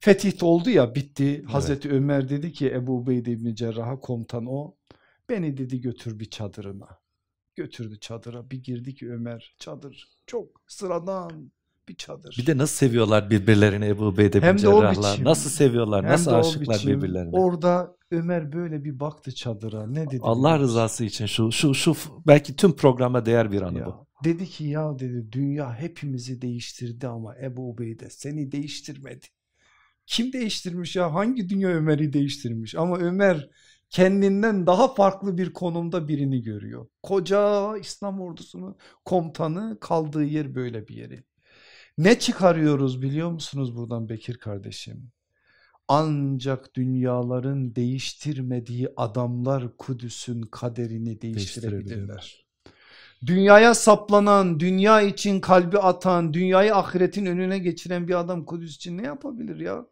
Fetih oldu ya bitti. Hazreti Ömer dedi ki Ebu Ubeyde İbni Cerrah'a komutan o. Beni dedi götür bir çadırına. Götürdü çadıra bir girdi ki Ömer çadır çok sıradan bir çadır. Bir de nasıl seviyorlar birbirlerini Ebu Ubeyde bin Hem de o biçim. Nasıl seviyorlar, Hem nasıl de o aşıklar biçim. birbirlerine. Orada Ömer böyle bir baktı çadıra ne dedi? Allah rızası için şu şu şu belki tüm programa değer bir anı Ya, bu. Dedi ki ya dedi dünya hepimizi değiştirdi ama Ebu Ubeyde seni değiştirmedi. Kim değiştirmiş ya hangi dünya Ömer'i değiştirmiş ama Ömer kendinden daha farklı bir konumda birini görüyor. Koca İslam ordusunun komutanı kaldığı yer böyle bir yeri. Ne çıkarıyoruz biliyor musunuz buradan Bekir kardeşim? Ancak dünyaların değiştirmediği adamlar Kudüs'ün kaderini değiştirebilirler. Dünyaya saplanan, dünya için kalbi atan, dünyayı ahiretin önüne geçiren bir adam Kudüs için ne yapabilir ya?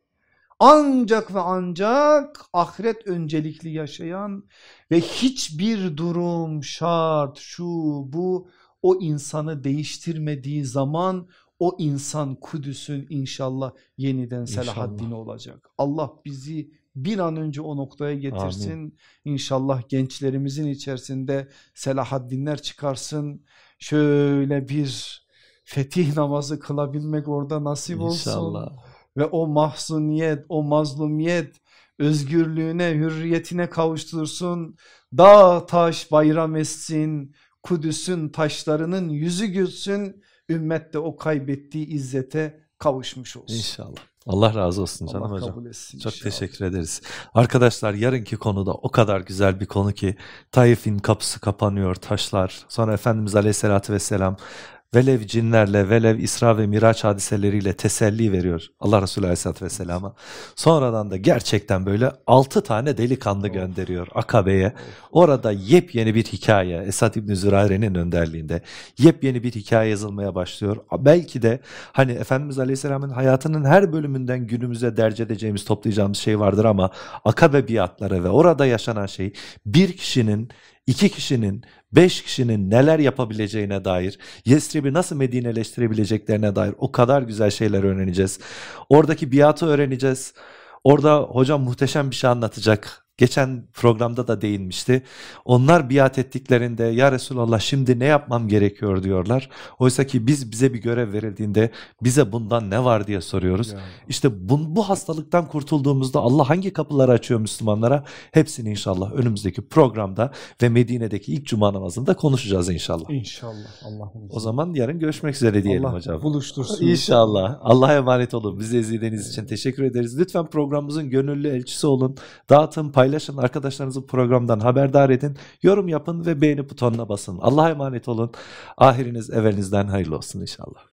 Ancak ve ancak ahiret öncelikli yaşayan ve hiçbir durum, şart, şu, bu o insanı değiştirmediği zaman o insan Kudüs'ün inşallah yeniden. Selahaddin'i olacak. Allah bizi bir an önce o noktaya getirsin. İnşallah gençlerimizin içerisinde Selahaddinler çıkarsın. Şöyle bir fetih namazı kılabilmek orada nasip olsun İnşallah. ve o mahzuniyet, o mazlumiyet özgürlüğüne, hürriyetine kavuştursun. Dağ taş bayram etsin. Kudüs'ün taşlarının yüzü gülsün. Ümmet de o kaybettiği izzete kavuşmuş olsun. İnşallah. Allah razı olsun canım Allah hocam. etsin Çok inşallah. teşekkür ederiz. Arkadaşlar yarınki konuda o kadar güzel bir konu ki Taif'in kapısı kapanıyor taşlar. Sonra Efendimiz Aleyhisselatü Vesselam velev cinlerle velev İsra ve Miraç hadiseleriyle teselli veriyor Allah Resulü Aleyhisselatü Vesselam'a. Sonradan da gerçekten böyle 6 tane delikanlı gönderiyor Akabe'ye. Orada yepyeni bir hikaye Esad İbni Zürare'nin önderliğinde yepyeni bir hikaye yazılmaya başlıyor. Belki de hani Efendimiz Aleyhisselam'ın hayatının her bölümünden günümüze derc edeceğimiz toplayacağımız şey vardır ama Akabe biatları ve orada yaşanan şey bir kişinin iki kişinin, beş kişinin neler yapabileceğine dair, Yesrib'i nasıl Medineleştirebileceklerine dair o kadar güzel şeyler öğreneceğiz. Oradaki biatı öğreneceğiz. Orada hocam muhteşem bir şey anlatacak. Geçen programda da değinmişti. Onlar biat ettiklerinde ya Resulallah şimdi ne yapmam gerekiyor diyorlar. Oysa ki biz bize bir görev verildiğinde bize bundan ne var diye soruyoruz. Ya. İşte bu, bu hastalıktan kurtulduğumuzda Allah hangi kapıları açıyor Müslümanlara? Hepsini inşallah önümüzdeki programda ve Medine'deki ilk cuma namazında konuşacağız inşallah. İnşallah Allah'ım. O zaman yarın görüşmek üzere diyelim Allah hocam. buluştursun. İnşallah. Allah'a emanet olun. Bizi izlediğiniz için teşekkür ederiz. Lütfen programımızın gönüllü elçisi olun. Dağıtın, paylaşın. Arkadaşlarınızı programdan haberdar edin. Yorum yapın ve beğeni butonuna basın. Allah'a emanet olun. Ahiriniz evvelinizden hayırlı olsun inşallah.